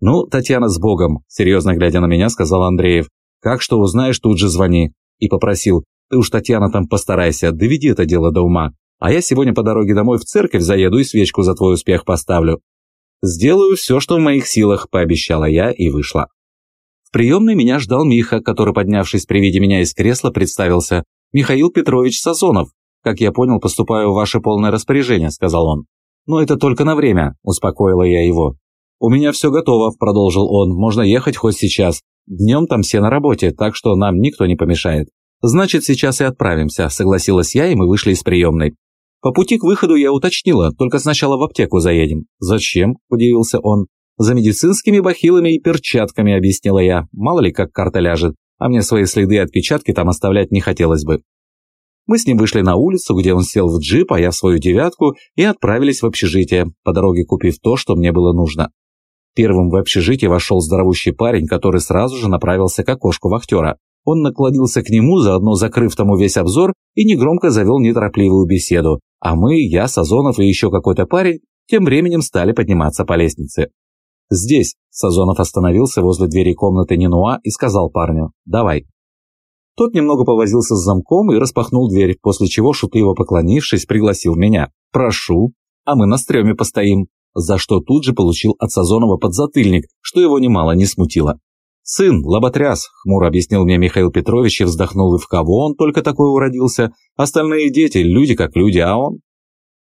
S1: «Ну, Татьяна, с Богом!» – серьезно глядя на меня, сказал Андреев. «Как что узнаешь, тут же звони». И попросил, «Ты уж, Татьяна, там постарайся, доведи это дело до ума. А я сегодня по дороге домой в церковь заеду и свечку за твой успех поставлю. «Сделаю все, что в моих силах», – пообещала я и вышла. В приемной меня ждал Миха, который, поднявшись при виде меня из кресла, представился. «Михаил Петрович Сазонов. Как я понял, поступаю в ваше полное распоряжение», – сказал он. «Но это только на время», – успокоила я его. «У меня все готово», – продолжил он. «Можно ехать хоть сейчас. Днем там все на работе, так что нам никто не помешает». «Значит, сейчас и отправимся», – согласилась я, и мы вышли из приемной. По пути к выходу я уточнила, только сначала в аптеку заедем. «Зачем?» – удивился он. «За медицинскими бахилами и перчатками», – объяснила я. «Мало ли, как карта ляжет, а мне свои следы и отпечатки там оставлять не хотелось бы». Мы с ним вышли на улицу, где он сел в джип, а я в свою девятку, и отправились в общежитие, по дороге купив то, что мне было нужно. Первым в общежитие вошел здоровущий парень, который сразу же направился к окошку вахтера. Он наклонился к нему, заодно закрыв тому весь обзор, и негромко завел неторопливую беседу, а мы, я, Сазонов и еще какой-то парень, тем временем стали подниматься по лестнице. «Здесь», – Сазонов остановился возле двери комнаты Нинуа и сказал парню «давай». Тот немного повозился с замком и распахнул дверь, после чего, шутливо поклонившись, пригласил меня. «Прошу, а мы на стреме постоим», за что тут же получил от Сазонова подзатыльник, что его немало не смутило. «Сын, лоботряс», – хмуро объяснил мне Михаил Петрович и вздохнул, и в кого он только такой уродился. Остальные дети, люди как люди, а он?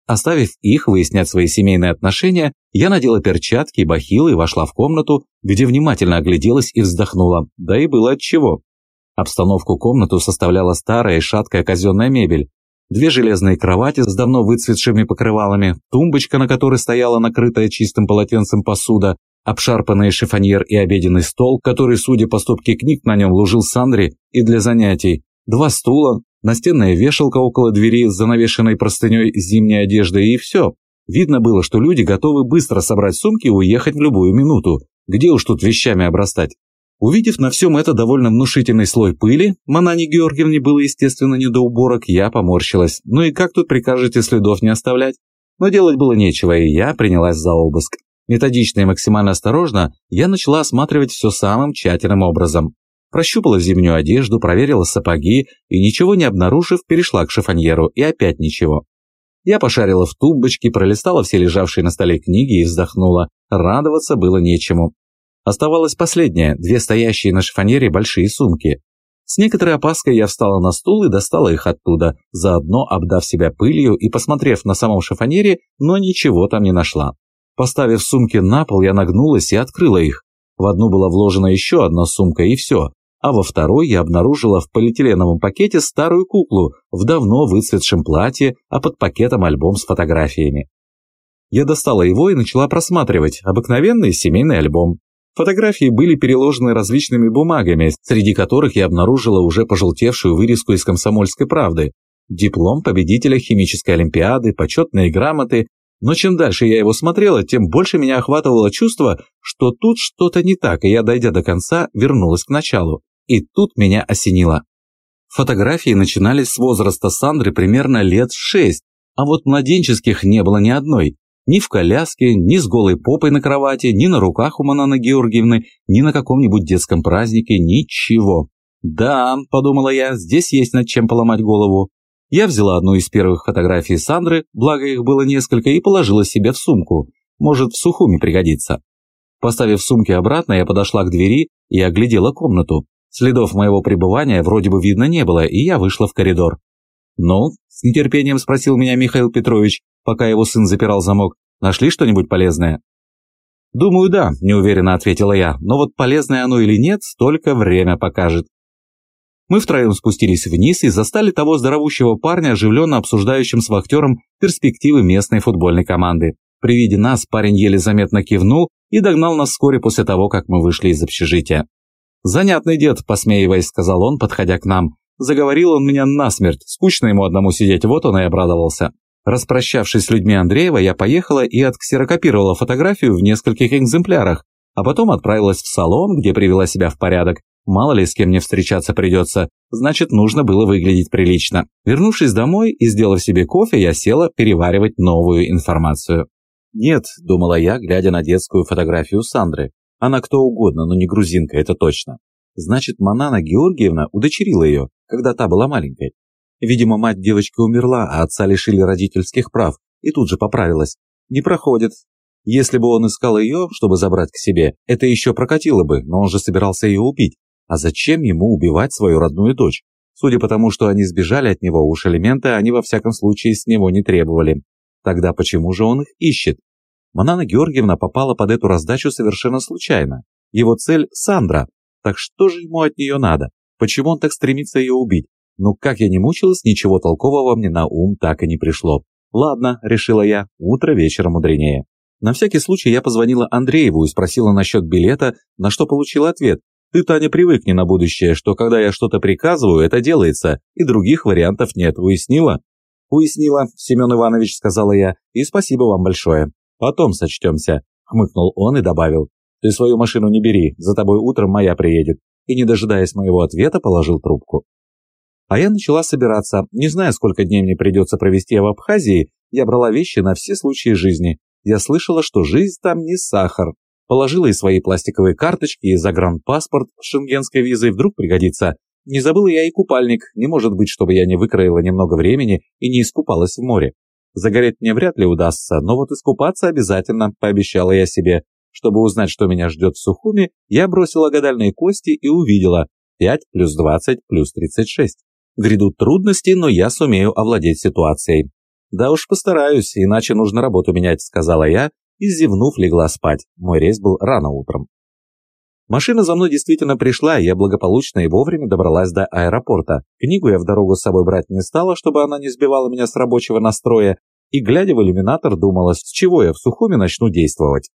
S1: Оставив их выяснять свои семейные отношения, я надела перчатки и бахилы и вошла в комнату, где внимательно огляделась и вздохнула. Да и было отчего. Обстановку комнату составляла старая и шаткая казенная мебель. Две железные кровати с давно выцветшими покрывалами, тумбочка, на которой стояла накрытая чистым полотенцем посуда, обшарпанный шифоньер и обеденный стол, который, судя по стопке книг, на нем служил Сандре и для занятий, два стула, настенная вешалка около двери с занавешенной простыней зимней одежды и все. Видно было, что люди готовы быстро собрать сумки и уехать в любую минуту. Где уж тут вещами обрастать? Увидев на всем это довольно внушительный слой пыли, Манане Георгиевне было, естественно, не до уборок, я поморщилась. Ну и как тут прикажете следов не оставлять? Но делать было нечего, и я принялась за обыск. Методично и максимально осторожно я начала осматривать все самым тщательным образом. Прощупала зимнюю одежду, проверила сапоги и, ничего не обнаружив, перешла к шифоньеру и опять ничего. Я пошарила в тумбочке, пролистала все лежавшие на столе книги и вздохнула. Радоваться было нечему. Оставалось последнее, две стоящие на шифоньере большие сумки. С некоторой опаской я встала на стул и достала их оттуда, заодно обдав себя пылью и посмотрев на самом шифоньере, но ничего там не нашла. Поставив сумки на пол, я нагнулась и открыла их. В одну была вложена еще одна сумка и все, а во второй я обнаружила в полиэтиленовом пакете старую куклу в давно выцветшем платье, а под пакетом альбом с фотографиями. Я достала его и начала просматривать обыкновенный семейный альбом. Фотографии были переложены различными бумагами, среди которых я обнаружила уже пожелтевшую вырезку из «Комсомольской правды», диплом победителя химической олимпиады, почетные грамоты Но чем дальше я его смотрела, тем больше меня охватывало чувство, что тут что-то не так, и я, дойдя до конца, вернулась к началу. И тут меня осенило. Фотографии начинались с возраста Сандры примерно лет шесть, а вот младенческих не было ни одной. Ни в коляске, ни с голой попой на кровати, ни на руках у Мананы Георгиевны, ни на каком-нибудь детском празднике, ничего. «Да», – подумала я, – «здесь есть над чем поломать голову». Я взяла одну из первых фотографий Сандры, благо их было несколько, и положила себе в сумку. Может, в сухуми пригодится. Поставив сумки обратно, я подошла к двери и оглядела комнату. Следов моего пребывания вроде бы видно не было, и я вышла в коридор. «Ну?» – с нетерпением спросил меня Михаил Петрович, пока его сын запирал замок. «Нашли что-нибудь полезное?» «Думаю, да», – неуверенно ответила я, «но вот полезное оно или нет, только время покажет». Мы втроем спустились вниз и застали того здоровущего парня, оживленно обсуждающим с вахтером перспективы местной футбольной команды. При виде нас парень еле заметно кивнул и догнал нас вскоре после того, как мы вышли из общежития. «Занятный дед», – посмеиваясь, сказал он, подходя к нам. Заговорил он меня насмерть, скучно ему одному сидеть, вот он и обрадовался. Распрощавшись с людьми Андреева, я поехала и отксерокопировала фотографию в нескольких экземплярах, а потом отправилась в салон, где привела себя в порядок, Мало ли с кем мне встречаться придется, значит, нужно было выглядеть прилично. Вернувшись домой и сделав себе кофе, я села переваривать новую информацию. «Нет», – думала я, глядя на детскую фотографию Сандры. «Она кто угодно, но не грузинка, это точно. Значит, Манана Георгиевна удочерила ее, когда та была маленькой. Видимо, мать девочки умерла, а отца лишили родительских прав, и тут же поправилась. Не проходит. Если бы он искал ее, чтобы забрать к себе, это еще прокатило бы, но он же собирался ее убить. А зачем ему убивать свою родную дочь? Судя по тому, что они сбежали от него, уж элементы они во всяком случае с него не требовали. Тогда почему же он их ищет? Манана Георгиевна попала под эту раздачу совершенно случайно. Его цель – Сандра. Так что же ему от нее надо? Почему он так стремится ее убить? Ну, как я не мучилась, ничего толкового мне на ум так и не пришло. Ладно, решила я, утро вечера мудренее. На всякий случай я позвонила Андрееву и спросила насчет билета, на что получила ответ. Ты, Таня, привыкни на будущее, что когда я что-то приказываю, это делается, и других вариантов нет. Уяснила? Уяснила, Семен Иванович, сказала я, и спасибо вам большое. Потом сочтемся, хмыкнул он и добавил. Ты свою машину не бери, за тобой утром моя приедет. И, не дожидаясь моего ответа, положил трубку. А я начала собираться. Не знаю, сколько дней мне придется провести в Абхазии, я брала вещи на все случаи жизни. Я слышала, что жизнь там не сахар, Положила и свои пластиковые карточки, и загранпаспорт с шенгенской визой вдруг пригодится. Не забыла я и купальник, не может быть, чтобы я не выкроила немного времени и не искупалась в море. Загореть мне вряд ли удастся, но вот искупаться обязательно, пообещала я себе. Чтобы узнать, что меня ждет в Сухуми, я бросила гадальные кости и увидела 5 плюс 20 плюс 36. Грядут трудности, но я сумею овладеть ситуацией. «Да уж постараюсь, иначе нужно работу менять», — сказала я и, зевнув, легла спать. Мой рейс был рано утром. Машина за мной действительно пришла, и я благополучно и вовремя добралась до аэропорта. Книгу я в дорогу с собой брать не стала, чтобы она не сбивала меня с рабочего настроя, и, глядя в иллюминатор, думала, с чего я в Сухуме начну действовать.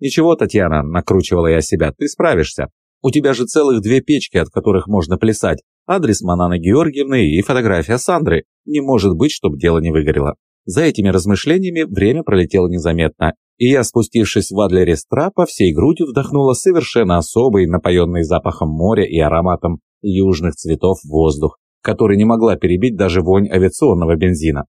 S1: «Ничего, Татьяна», — накручивала я себя, — «ты справишься. У тебя же целых две печки, от которых можно плясать. Адрес Мананы Георгиевны и фотография Сандры. Не может быть, чтобы дело не выгорело». За этими размышлениями время пролетело незаметно, и я, спустившись в Адлере с трапа, всей грудью вдохнула совершенно особый, напоенный запахом моря и ароматом южных цветов воздух, который не могла перебить даже вонь авиационного бензина.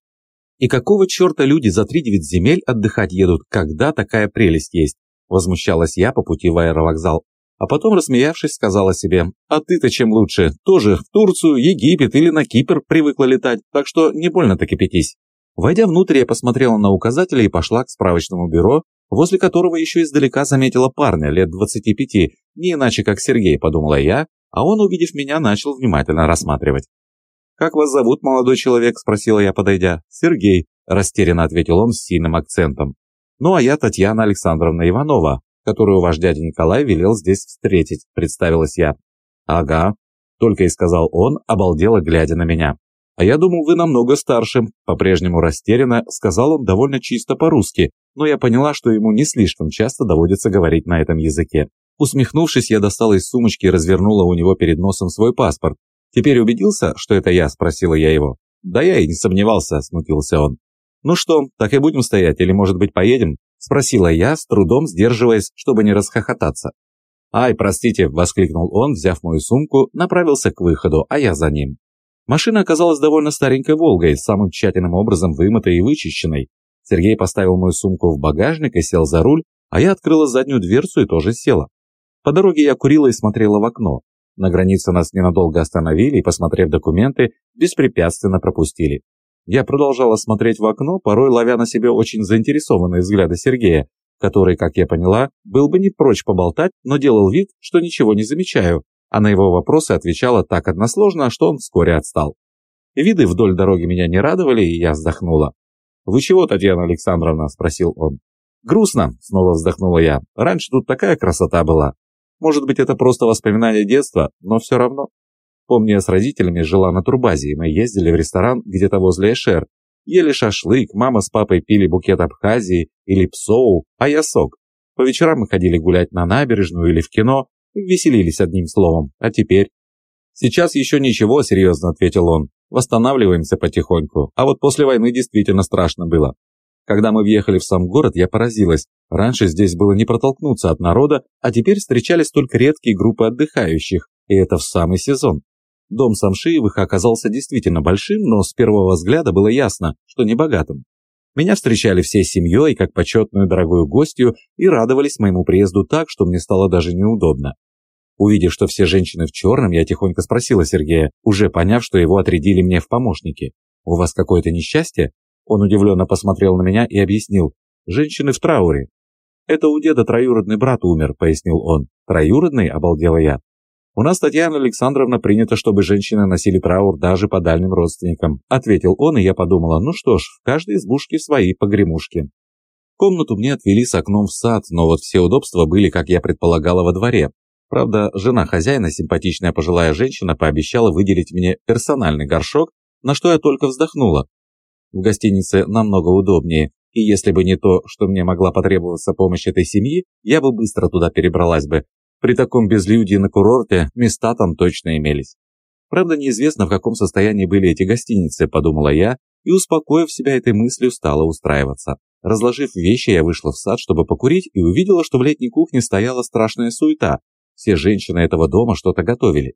S1: И какого черта люди за три девять земель отдыхать едут, когда такая прелесть есть? Возмущалась я по пути в аэровокзал. А потом, рассмеявшись, сказала себе, а ты-то чем лучше? Тоже в Турцию, Египет или на Кипр привыкла летать, так что не больно-то кипятись. Войдя внутрь, я посмотрела на указатели и пошла к справочному бюро, возле которого еще издалека заметила парня лет 25, не иначе как Сергей, подумала я, а он, увидев меня, начал внимательно рассматривать. «Как вас зовут, молодой человек?» – спросила я, подойдя. «Сергей», – растерянно ответил он с сильным акцентом. «Ну, а я Татьяна Александровна Иванова, которую ваш дядя Николай велел здесь встретить», – представилась я. «Ага», – только и сказал он, обалдело глядя на меня. «А я думал, вы намного старше», – по-прежнему растерянно сказал он довольно чисто по-русски, но я поняла, что ему не слишком часто доводится говорить на этом языке. Усмехнувшись, я достала из сумочки и развернула у него перед носом свой паспорт. «Теперь убедился, что это я?» – спросила я его. «Да я и не сомневался», – смутился он. «Ну что, так и будем стоять, или, может быть, поедем?» – спросила я, с трудом сдерживаясь, чтобы не расхохотаться. «Ай, простите!» – воскликнул он, взяв мою сумку, направился к выходу, а я за ним. Машина оказалась довольно старенькой «Волгой», самым тщательным образом вымытой и вычищенной. Сергей поставил мою сумку в багажник и сел за руль, а я открыла заднюю дверцу и тоже села. По дороге я курила и смотрела в окно. На границе нас ненадолго остановили и, посмотрев документы, беспрепятственно пропустили. Я продолжала смотреть в окно, порой ловя на себе очень заинтересованные взгляды Сергея, который, как я поняла, был бы не прочь поболтать, но делал вид, что ничего не замечаю, а на его вопросы отвечала так односложно, что он вскоре отстал. Виды вдоль дороги меня не радовали, и я вздохнула. «Вы чего, Татьяна Александровна?» – спросил он. «Грустно», – снова вздохнула я. «Раньше тут такая красота была. Может быть, это просто воспоминания детства, но все равно. Помню, я с родителями жила на турбазе, и мы ездили в ресторан где-то возле Эшер. Ели шашлык, мама с папой пили букет Абхазии или псоу, а я сок. По вечерам мы ходили гулять на набережную или в кино, веселились одним словом. А теперь? Сейчас еще ничего, серьезно ответил он. Восстанавливаемся потихоньку. А вот после войны действительно страшно было. Когда мы въехали в сам город, я поразилась. Раньше здесь было не протолкнуться от народа, а теперь встречались только редкие группы отдыхающих, и это в самый сезон. Дом Самшиевых оказался действительно большим, но с первого взгляда было ясно, что не богатым. Меня встречали всей семьей, как почетную дорогую гостью, и радовались моему приезду так, что мне стало даже неудобно. Увидев, что все женщины в черном, я тихонько спросила Сергея, уже поняв, что его отрядили мне в помощники. «У вас какое-то несчастье?» Он удивленно посмотрел на меня и объяснил. «Женщины в трауре». «Это у деда троюродный брат умер», — пояснил он. «Троюродный?» — обалдела я. «У нас, Татьяна Александровна, принято, чтобы женщины носили траур даже по дальним родственникам», — ответил он, и я подумала, ну что ж, в каждой избушке свои погремушки. Комнату мне отвели с окном в сад, но вот все удобства были, как я предполагала, во дворе. Правда, жена хозяина, симпатичная пожилая женщина, пообещала выделить мне персональный горшок, на что я только вздохнула. В гостинице намного удобнее, и если бы не то, что мне могла потребоваться помощь этой семьи, я бы быстро туда перебралась бы. При таком безлюдии на курорте места там точно имелись. Правда, неизвестно, в каком состоянии были эти гостиницы, подумала я, и, успокоив себя этой мыслью, стала устраиваться. Разложив вещи, я вышла в сад, чтобы покурить, и увидела, что в летней кухне стояла страшная суета. Все женщины этого дома что-то готовили.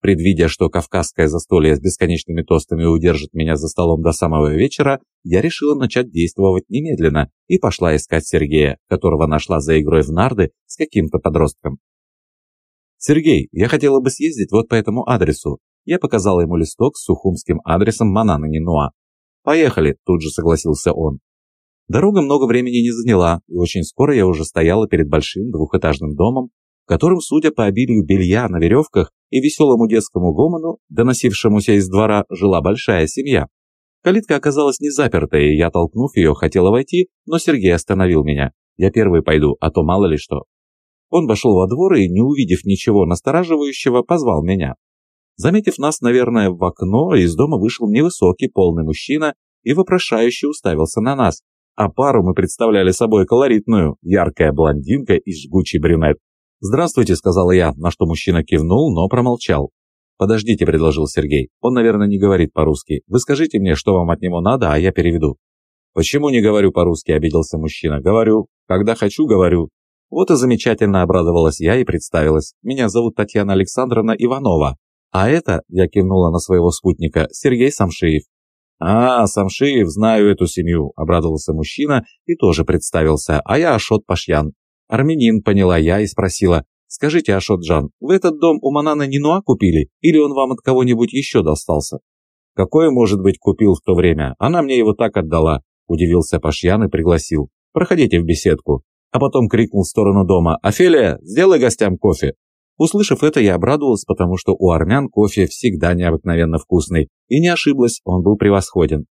S1: Предвидя, что кавказское застолье с бесконечными тостами удержит меня за столом до самого вечера, я решила начать действовать немедленно и пошла искать Сергея, которого нашла за игрой в нарды с каким-то подростком. «Сергей, я хотела бы съездить вот по этому адресу». Я показала ему листок с сухумским адресом Манана Нинуа. «Поехали», – тут же согласился он. Дорога много времени не заняла, и очень скоро я уже стояла перед большим двухэтажным домом, в котором, судя по обилию белья на веревках, и веселому детскому гомону, доносившемуся из двора, жила большая семья. Калитка оказалась не запертой, и я, толкнув ее, хотела войти, но Сергей остановил меня. Я первый пойду, а то мало ли что. Он вошел во двор и, не увидев ничего настораживающего, позвал меня. Заметив нас, наверное, в окно, из дома вышел невысокий, полный мужчина и вопрошающе уставился на нас. А пару мы представляли собой колоритную, яркая блондинка и жгучий брюнет. «Здравствуйте», — сказала я, на что мужчина кивнул, но промолчал. «Подождите», — предложил Сергей. «Он, наверное, не говорит по-русски. Вы скажите мне, что вам от него надо, а я переведу». «Почему не говорю по-русски?» — обиделся мужчина. «Говорю. Когда хочу, говорю». Вот и замечательно обрадовалась я и представилась. Меня зовут Татьяна Александровна Иванова. А это, я кивнула на своего спутника, Сергей Самшиев. «А, Самшиев, знаю эту семью», — обрадовался мужчина и тоже представился. «А я Ашот Пашьян, Армянин, поняла я и спросила, «Скажите, Ашотджан, вы этот дом у Манана Нинуа купили, или он вам от кого-нибудь еще достался?» «Какой, может быть, купил в то время? Она мне его так отдала», – удивился Пашьян и пригласил. «Проходите в беседку». А потом крикнул в сторону дома, «Офелия, сделай гостям кофе». Услышав это, я обрадовалась, потому что у армян кофе всегда необыкновенно вкусный, и не ошиблась, он был превосходен.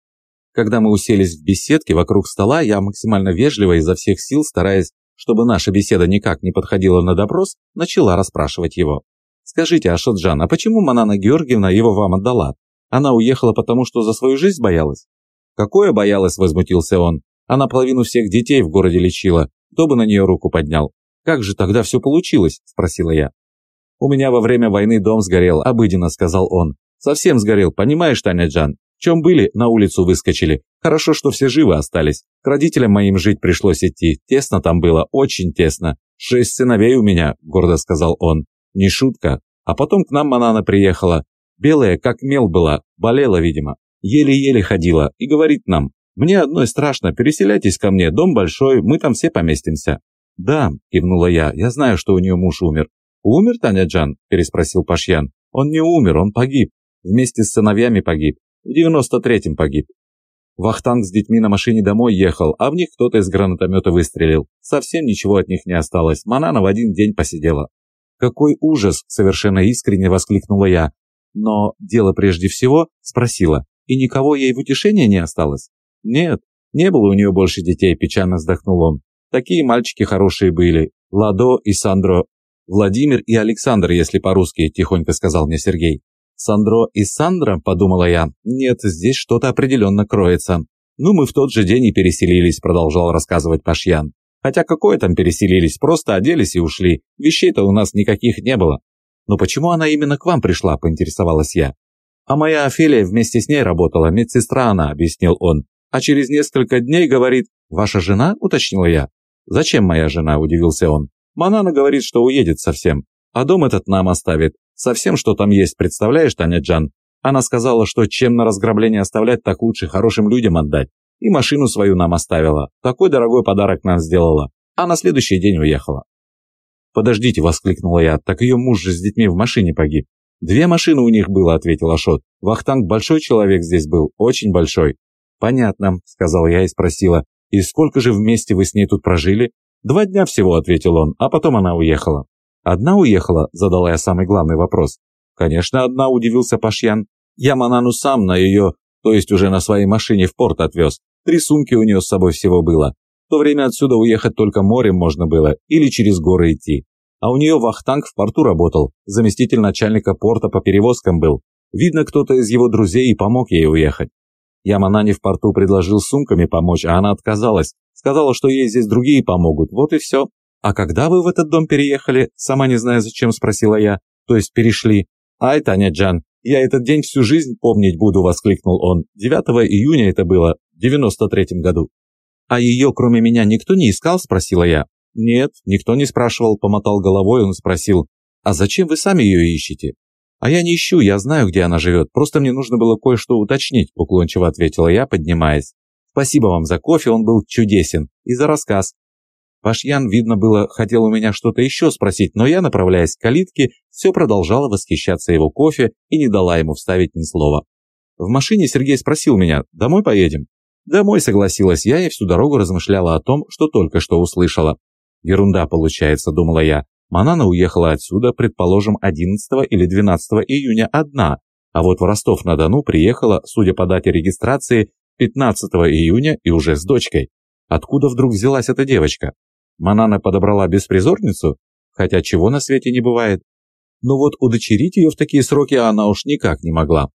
S1: Когда мы уселись в беседке вокруг стола, я максимально вежливо изо всех сил, стараясь чтобы наша беседа никак не подходила на допрос, начала расспрашивать его. «Скажите, Ашотджан, а почему Манана Георгиевна его вам отдала? Она уехала потому, что за свою жизнь боялась?» «Какое боялась?» – возмутился он. «Она половину всех детей в городе лечила. Кто бы на нее руку поднял?» «Как же тогда все получилось?» – спросила я. «У меня во время войны дом сгорел, обыденно», – сказал он. «Совсем сгорел, понимаешь, Таня Джан? чем были, на улицу выскочили. Хорошо, что все живы остались. К родителям моим жить пришлось идти. Тесно там было, очень тесно. Шесть сыновей у меня, гордо сказал он. Не шутка. А потом к нам Манана приехала. Белая, как мел была, болела, видимо. Еле-еле ходила и говорит нам, «Мне одной страшно, переселяйтесь ко мне, дом большой, мы там все поместимся». «Да», – кивнула я, – «я знаю, что у нее муж умер». «Умер, Таня Джан?» – переспросил Пашьян. «Он не умер, он погиб. Вместе с сыновьями погиб. В девяносто третьем погиб. Вахтанг с детьми на машине домой ехал, а в них кто-то из гранатомета выстрелил. Совсем ничего от них не осталось. Манана в один день посидела. «Какой ужас!» – совершенно искренне воскликнула я. Но дело прежде всего спросила. И никого ей в утешение не осталось? Нет, не было у нее больше детей, печально вздохнул он. Такие мальчики хорошие были. Ладо и Сандро. Владимир и Александр, если по-русски, тихонько сказал мне Сергей. Сандро и Сандра, подумала я. Нет, здесь что-то определенно кроется. Ну, мы в тот же день и переселились, продолжал рассказывать Пашьян. Хотя какое там переселились, просто оделись и ушли. Вещей-то у нас никаких не было. Но почему она именно к вам пришла, поинтересовалась я. А моя Офелия вместе с ней работала, медсестра она, объяснил он. А через несколько дней говорит, ваша жена, уточнила я. Зачем моя жена, удивился он. Манана говорит, что уедет совсем. А дом этот нам оставит. Совсем, что там есть, представляешь, Таня Джан? Она сказала, что чем на разграбление оставлять, так лучше хорошим людям отдать. И машину свою нам оставила. Такой дорогой подарок нам сделала. А на следующий день уехала. «Подождите», — воскликнула я, — «так ее муж же с детьми в машине погиб». «Две машины у них было», — ответил Ашот. «Вахтанг большой человек здесь был, очень большой». «Понятно», — сказал я и спросила. «И сколько же вместе вы с ней тут прожили?» «Два дня всего», — ответил он, а потом она уехала. «Одна уехала?» – задала я самый главный вопрос. «Конечно, одна», – удивился Пашьян. «Я Манану сам на ее, то есть уже на своей машине в порт отвез. Три сумки у нее с собой всего было. В то время отсюда уехать только морем можно было или через горы идти. А у нее Вахтанг в порту работал, заместитель начальника порта по перевозкам был. Видно, кто-то из его друзей и помог ей уехать. Я Манане в порту предложил сумками помочь, а она отказалась. Сказала, что ей здесь другие помогут. Вот и все. «А когда вы в этот дом переехали?» Сама не знаю зачем, спросила я. «То есть перешли?» «Ай, Таня Джан, я этот день всю жизнь помнить буду», воскликнул он. «9 июня это было, в 93 году». «А ее, кроме меня, никто не искал?» спросила я. «Нет, никто не спрашивал», помотал головой, он спросил. «А зачем вы сами ее ищете?» «А я не ищу, я знаю, где она живет, просто мне нужно было кое-что уточнить», уклончиво ответила я, поднимаясь. «Спасибо вам за кофе, он был чудесен, и за рассказ. Пашьян, видно было, хотел у меня что-то еще спросить, но я, направляясь к калитке, все продолжала восхищаться его кофе и не дала ему вставить ни слова. В машине Сергей спросил меня, «Домой поедем?» «Домой», согласилась я и всю дорогу размышляла о том, что только что услышала. «Ерунда получается», — думала я. Манана уехала отсюда, предположим, 11 или 12 июня одна, а вот в Ростов-на-Дону приехала, судя по дате регистрации, 15 июня и уже с дочкой. Откуда вдруг взялась эта девочка? Манана подобрала беспризорницу? Хотя чего на свете не бывает. Но вот удочерить ее в такие сроки она уж никак не могла.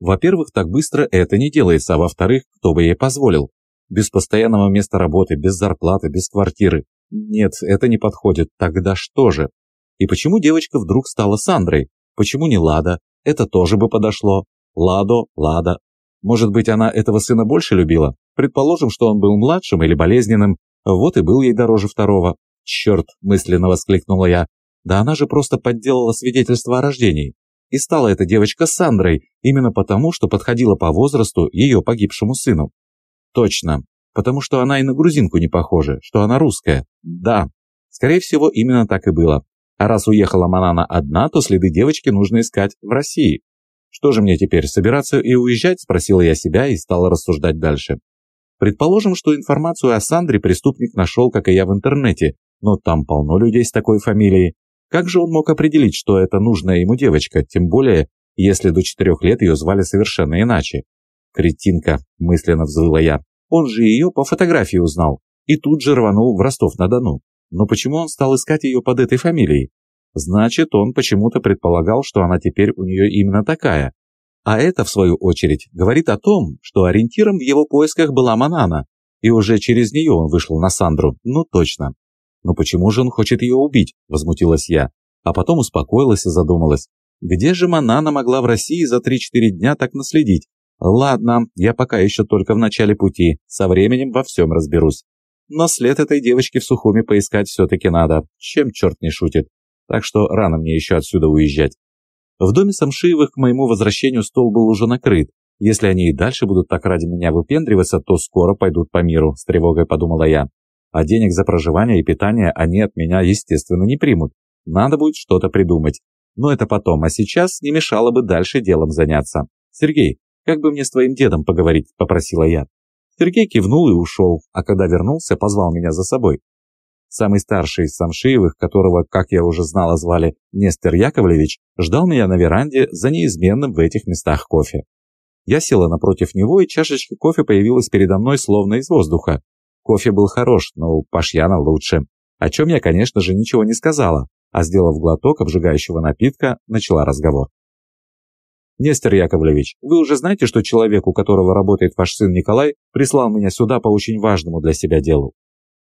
S1: Во-первых, так быстро это не делается, а во-вторых, кто бы ей позволил? Без постоянного места работы, без зарплаты, без квартиры. Нет, это не подходит. Тогда что же? И почему девочка вдруг стала Сандрой? Почему не Лада? Это тоже бы подошло. Ладо, Лада. Может быть, она этого сына больше любила? Предположим, что он был младшим или болезненным, вот и был ей дороже второго. «Черт!» – мысленно воскликнула я. «Да она же просто подделала свидетельство о рождении. И стала эта девочка Сандрой, именно потому, что подходила по возрасту ее погибшему сыну». «Точно. Потому что она и на грузинку не похожа, что она русская. Да. Скорее всего, именно так и было. А раз уехала Манана одна, то следы девочки нужно искать в России. Что же мне теперь, собираться и уезжать?» – спросила я себя и стала рассуждать дальше. Предположим, что информацию о Сандре преступник нашел, как и я, в интернете, но там полно людей с такой фамилией. Как же он мог определить, что это нужная ему девочка, тем более, если до четырех лет ее звали совершенно иначе? «Кретинка», – мысленно взвыла я. «Он же ее по фотографии узнал и тут же рванул в Ростов-на-Дону. Но почему он стал искать ее под этой фамилией? Значит, он почему-то предполагал, что она теперь у нее именно такая. А это, в свою очередь, говорит о том, что ориентиром в его поисках была Манана, и уже через нее он вышел на Сандру, ну точно. «Но почему же он хочет ее убить?» – возмутилась я. А потом успокоилась и задумалась. Где же Манана могла в России за 3-4 дня так наследить? Ладно, я пока еще только в начале пути, со временем во всем разберусь. Но след этой девочки в Сухуми поискать все-таки надо, чем черт не шутит. Так что рано мне еще отсюда уезжать. В доме Самшиевых к моему возвращению стол был уже накрыт. Если они и дальше будут так ради меня выпендриваться, то скоро пойдут по миру, с тревогой подумала я. А денег за проживание и питание они от меня, естественно, не примут. Надо будет что-то придумать. Но это потом, а сейчас не мешало бы дальше делом заняться. «Сергей, как бы мне с твоим дедом поговорить?» – попросила я. Сергей кивнул и ушел, а когда вернулся, позвал меня за собой. Самый старший из Самшиевых, которого, как я уже знала, звали Нестер Яковлевич, ждал меня на веранде за неизменным в этих местах кофе. Я села напротив него, и чашечка кофе появилась передо мной словно из воздуха. Кофе был хорош, но у Пашьяна лучше. О чем я, конечно же, ничего не сказала, а сделав глоток обжигающего напитка, начала разговор. «Нестор Яковлевич, вы уже знаете, что человек, у которого работает ваш сын Николай, прислал меня сюда по очень важному для себя делу?»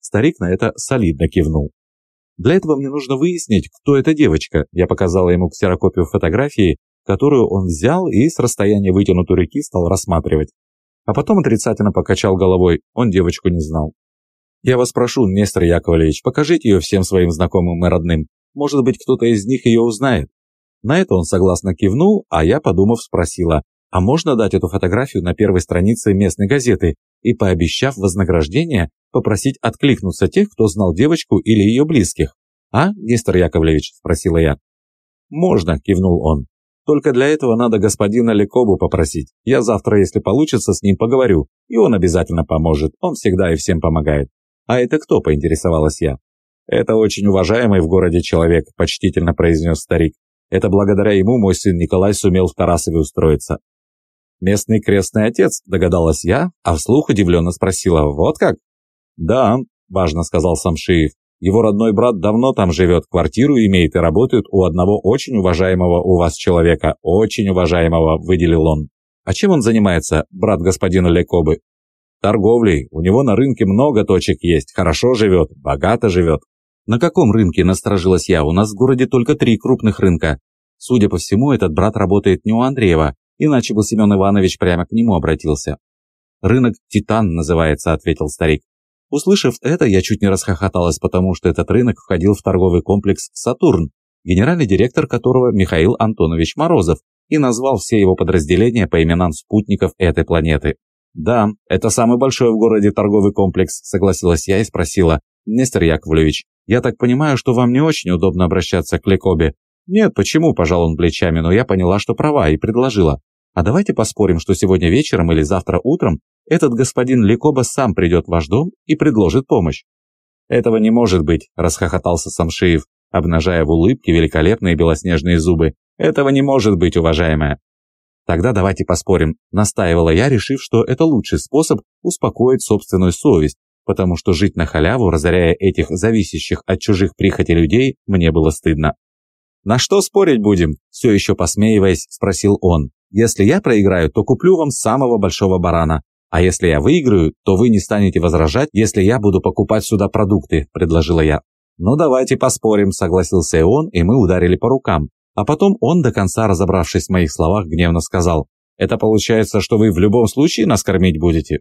S1: Старик на это солидно кивнул. «Для этого мне нужно выяснить, кто эта девочка». Я показала ему ксерокопию фотографии, которую он взял и с расстояния вытянутой руки стал рассматривать. А потом отрицательно покачал головой, он девочку не знал. «Я вас прошу, Нестор Яковлевич, покажите ее всем своим знакомым и родным. Может быть, кто-то из них ее узнает». На это он согласно кивнул, а я, подумав, спросила, а можно дать эту фотографию на первой странице местной газеты и, пообещав вознаграждение, попросить откликнуться тех, кто знал девочку или ее близких. «А, Нестор Яковлевич?» – спросила я. «Можно», – кивнул он. «Только для этого надо господина Лекобу попросить. Я завтра, если получится, с ним поговорю, и он обязательно поможет. Он всегда и всем помогает». «А это кто?» – поинтересовалась я. «Это очень уважаемый в городе человек», – почтительно произнес старик. «Это благодаря ему мой сын Николай сумел в Тарасове устроиться». «Местный крестный отец», – догадалась я, а вслух удивленно спросила, «Вот как?» «Да», – важно сказал Самшиев. «Его родной брат давно там живет, квартиру имеет и работает у одного очень уважаемого у вас человека, очень уважаемого», – выделил он. «А чем он занимается, брат господина Лекобы?» Торговлей. У него на рынке много точек есть, хорошо живет, богато живет. На каком рынке, насторожилась я, у нас в городе только три крупных рынка. Судя по всему, этот брат работает не у Андреева, иначе бы Семен Иванович прямо к нему обратился. «Рынок Титан называется», — ответил старик. Услышав это, я чуть не расхохоталась, потому что этот рынок входил в торговый комплекс «Сатурн», генеральный директор которого Михаил Антонович Морозов, и назвал все его подразделения по именам спутников этой планеты. «Да, это самый большой в городе торговый комплекс», – согласилась я и спросила. «Нестор Яковлевич, я так понимаю, что вам не очень удобно обращаться к Лекобе?» «Нет, почему?» – пожал он плечами, но я поняла, что права, и предложила. «А давайте поспорим, что сегодня вечером или завтра утром этот господин Лекоба сам придет в ваш дом и предложит помощь». «Этого не может быть», – расхохотался Самшиев, обнажая в улыбке великолепные белоснежные зубы. «Этого не может быть, уважаемая. «Тогда давайте поспорим», – настаивала я, решив, что это лучший способ успокоить собственную совесть, потому что жить на халяву, разоряя этих зависящих от чужих прихоти людей, мне было стыдно. «На что спорить будем?» – все еще посмеиваясь, спросил он. «Если я проиграю, то куплю вам самого большого барана. А если я выиграю, то вы не станете возражать, если я буду покупать сюда продукты», – предложила я. «Ну давайте поспорим», – согласился он, и мы ударили по рукам. А потом он, до конца разобравшись в моих словах, гневно сказал, «Это получается, что вы в любом случае нас кормить будете?»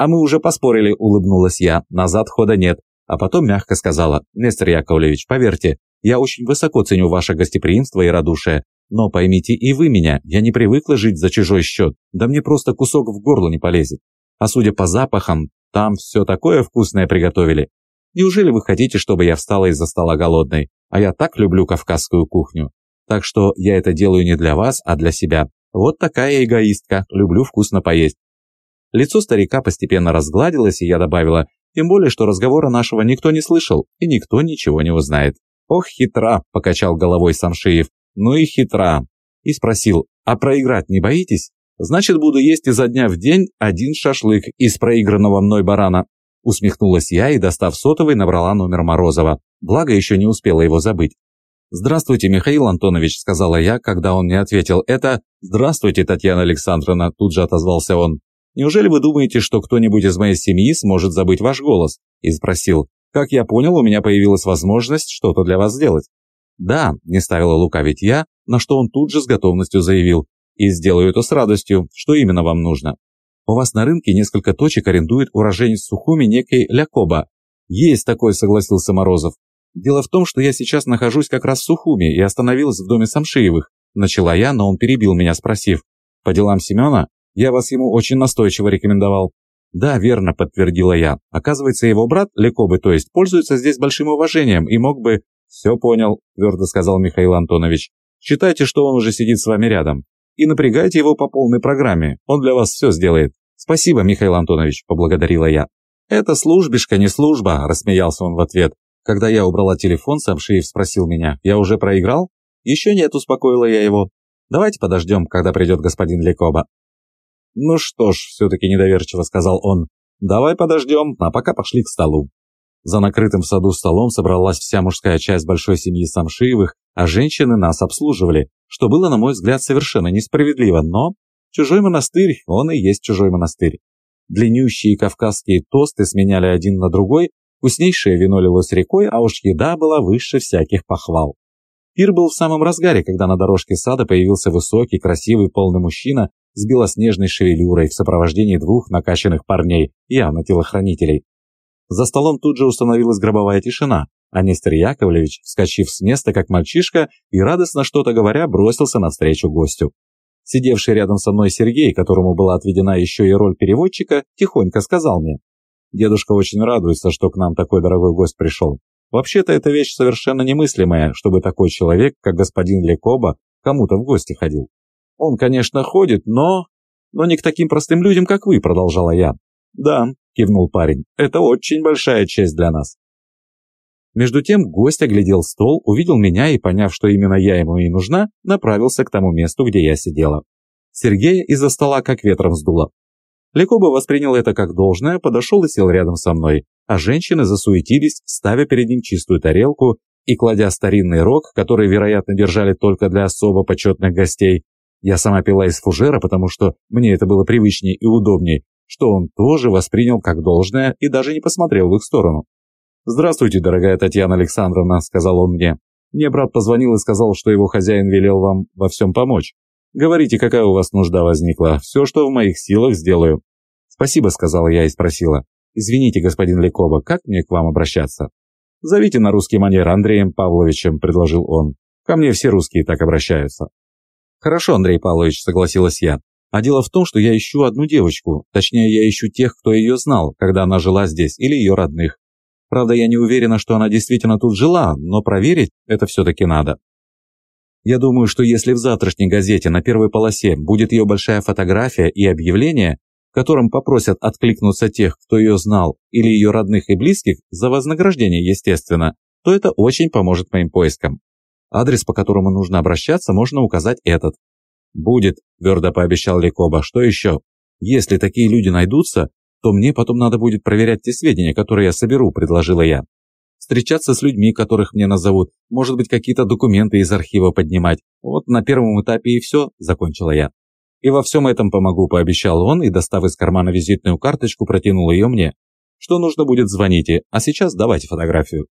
S1: «А мы уже поспорили», — улыбнулась я, «назад хода нет». А потом мягко сказала, «Нестор Яковлевич, поверьте, я очень высоко ценю ваше гостеприимство и радушие, но поймите и вы меня, я не привыкла жить за чужой счет, да мне просто кусок в горло не полезет. А судя по запахам, там все такое вкусное приготовили. Неужели вы хотите, чтобы я встала из-за стола голодной? А я так люблю кавказскую кухню. Так что я это делаю не для вас, а для себя. Вот такая эгоистка, люблю вкусно поесть. Лицо старика постепенно разгладилось, и я добавила, тем более, что разговора нашего никто не слышал, и никто ничего не узнает. «Ох, хитра!» – покачал головой Самшиев. «Ну и хитра!» И спросил, «А проиграть не боитесь?» «Значит, буду есть изо дня в день один шашлык из проигранного мной барана». Усмехнулась я и, достав сотовый, набрала номер Морозова. Благо, еще не успела его забыть. «Здравствуйте, Михаил Антонович», — сказала я, когда он мне ответил это. «Здравствуйте, Татьяна Александровна», — тут же отозвался он. «Неужели вы думаете, что кто-нибудь из моей семьи сможет забыть ваш голос?» И спросил. «Как я понял, у меня появилась возможность что-то для вас сделать». «Да», — не ставила лукавить я, на что он тут же с готовностью заявил. И сделаю это с радостью. Что именно вам нужно? У вас на рынке несколько точек арендует уроженец Сухуми некий Лякоба. Есть такой, согласился Морозов. Дело в том, что я сейчас нахожусь как раз в Сухуми и остановилась в доме Самшиевых. Начала я, но он перебил меня, спросив. По делам Семена? Я вас ему очень настойчиво рекомендовал. «Да, верно», — подтвердила я. «Оказывается, его брат, Лекобы, то есть, пользуется здесь большим уважением и мог бы...» «Все понял», — твердо сказал Михаил Антонович. «Считайте, что он уже сидит с вами рядом. И напрягайте его по полной программе. Он для вас все сделает». «Спасибо, Михаил Антонович», — поблагодарила я. «Это службишка, не служба», — рассмеялся он в ответ. Когда я убрала телефон, Самшиев спросил меня, «Я уже проиграл?» «Еще нет», — успокоила я его. «Давайте подождем, когда придет господин Лекоба». «Ну что ж», — все-таки недоверчиво сказал он, — «давай подождем, а пока пошли к столу». За накрытым в саду столом собралась вся мужская часть большой семьи Самшиевых, а женщины нас обслуживали, что было, на мой взгляд, совершенно несправедливо, но чужой монастырь, он и есть чужой монастырь. Длиннющие кавказские тосты сменяли один на другой, вкуснейшее вино лилось рекой, а уж еда была выше всяких похвал. Пир был в самом разгаре, когда на дорожке сада появился высокий, красивый, полный мужчина с белоснежной шевелюрой в сопровождении двух накачанных парней, явно телохранителей. За столом тут же установилась гробовая тишина, а Нестор Яковлевич, вскочив с места как мальчишка и радостно что-то говоря, бросился навстречу гостю. Сидевший рядом со мной Сергей, которому была отведена еще и роль переводчика, тихонько сказал мне. «Дедушка очень радуется, что к нам такой дорогой гость пришел. Вообще-то эта вещь совершенно немыслимая, чтобы такой человек, как господин Лекоба, кому-то в гости ходил. Он, конечно, ходит, но... Но не к таким простым людям, как вы, продолжала я. Да, кивнул парень, это очень большая честь для нас. Между тем гость оглядел стол, увидел меня и, поняв, что именно я ему и нужна, направился к тому месту, где я сидела. Сергея из-за стола как ветром сдуло. Лекоба воспринял это как должное, подошел и сел рядом со мной, а женщины засуетились, ставя перед ним чистую тарелку и кладя старинный рог, который, вероятно, держали только для особо почетных гостей, я сама пила из фужера, потому что мне это было привычнее и удобнее, что он тоже воспринял как должное и даже не посмотрел в их сторону. «Здравствуйте, дорогая Татьяна Александровна», — сказал он мне. «Мне брат позвонил и сказал, что его хозяин велел вам во всем помочь. Говорите, какая у вас нужда возникла. Все, что в моих силах, сделаю». «Спасибо», — сказала я и спросила. «Извините, господин Лекоба, как мне к вам обращаться?» «Зовите на русский манер Андреем Павловичем», — предложил он. «Ко мне все русские так обращаются». «Хорошо, Андрей Павлович», — согласилась я. «А дело в том, что я ищу одну девочку. Точнее, я ищу тех, кто ее знал, когда она жила здесь, или ее родных. Правда, я не уверена, что она действительно тут жила, но проверить это все-таки надо. Я думаю, что если в завтрашней газете на первой полосе будет ее большая фотография и объявление, в котором попросят откликнуться тех, кто ее знал, или ее родных и близких, за вознаграждение, естественно, то это очень поможет моим поискам. Адрес, по которому нужно обращаться, можно указать этот. «Будет», – твердо пообещал Лекоба. «Что еще? Если такие люди найдутся, то мне потом надо будет проверять те сведения, которые я соберу», – предложила я. «Встречаться с людьми, которых мне назовут, может быть, какие-то документы из архива поднимать. Вот на первом этапе и все», – закончила я. «И во всем этом помогу», – пообещал он, и, достав из кармана визитную карточку, протянул ее мне. «Что нужно будет, звоните, а сейчас давайте фотографию».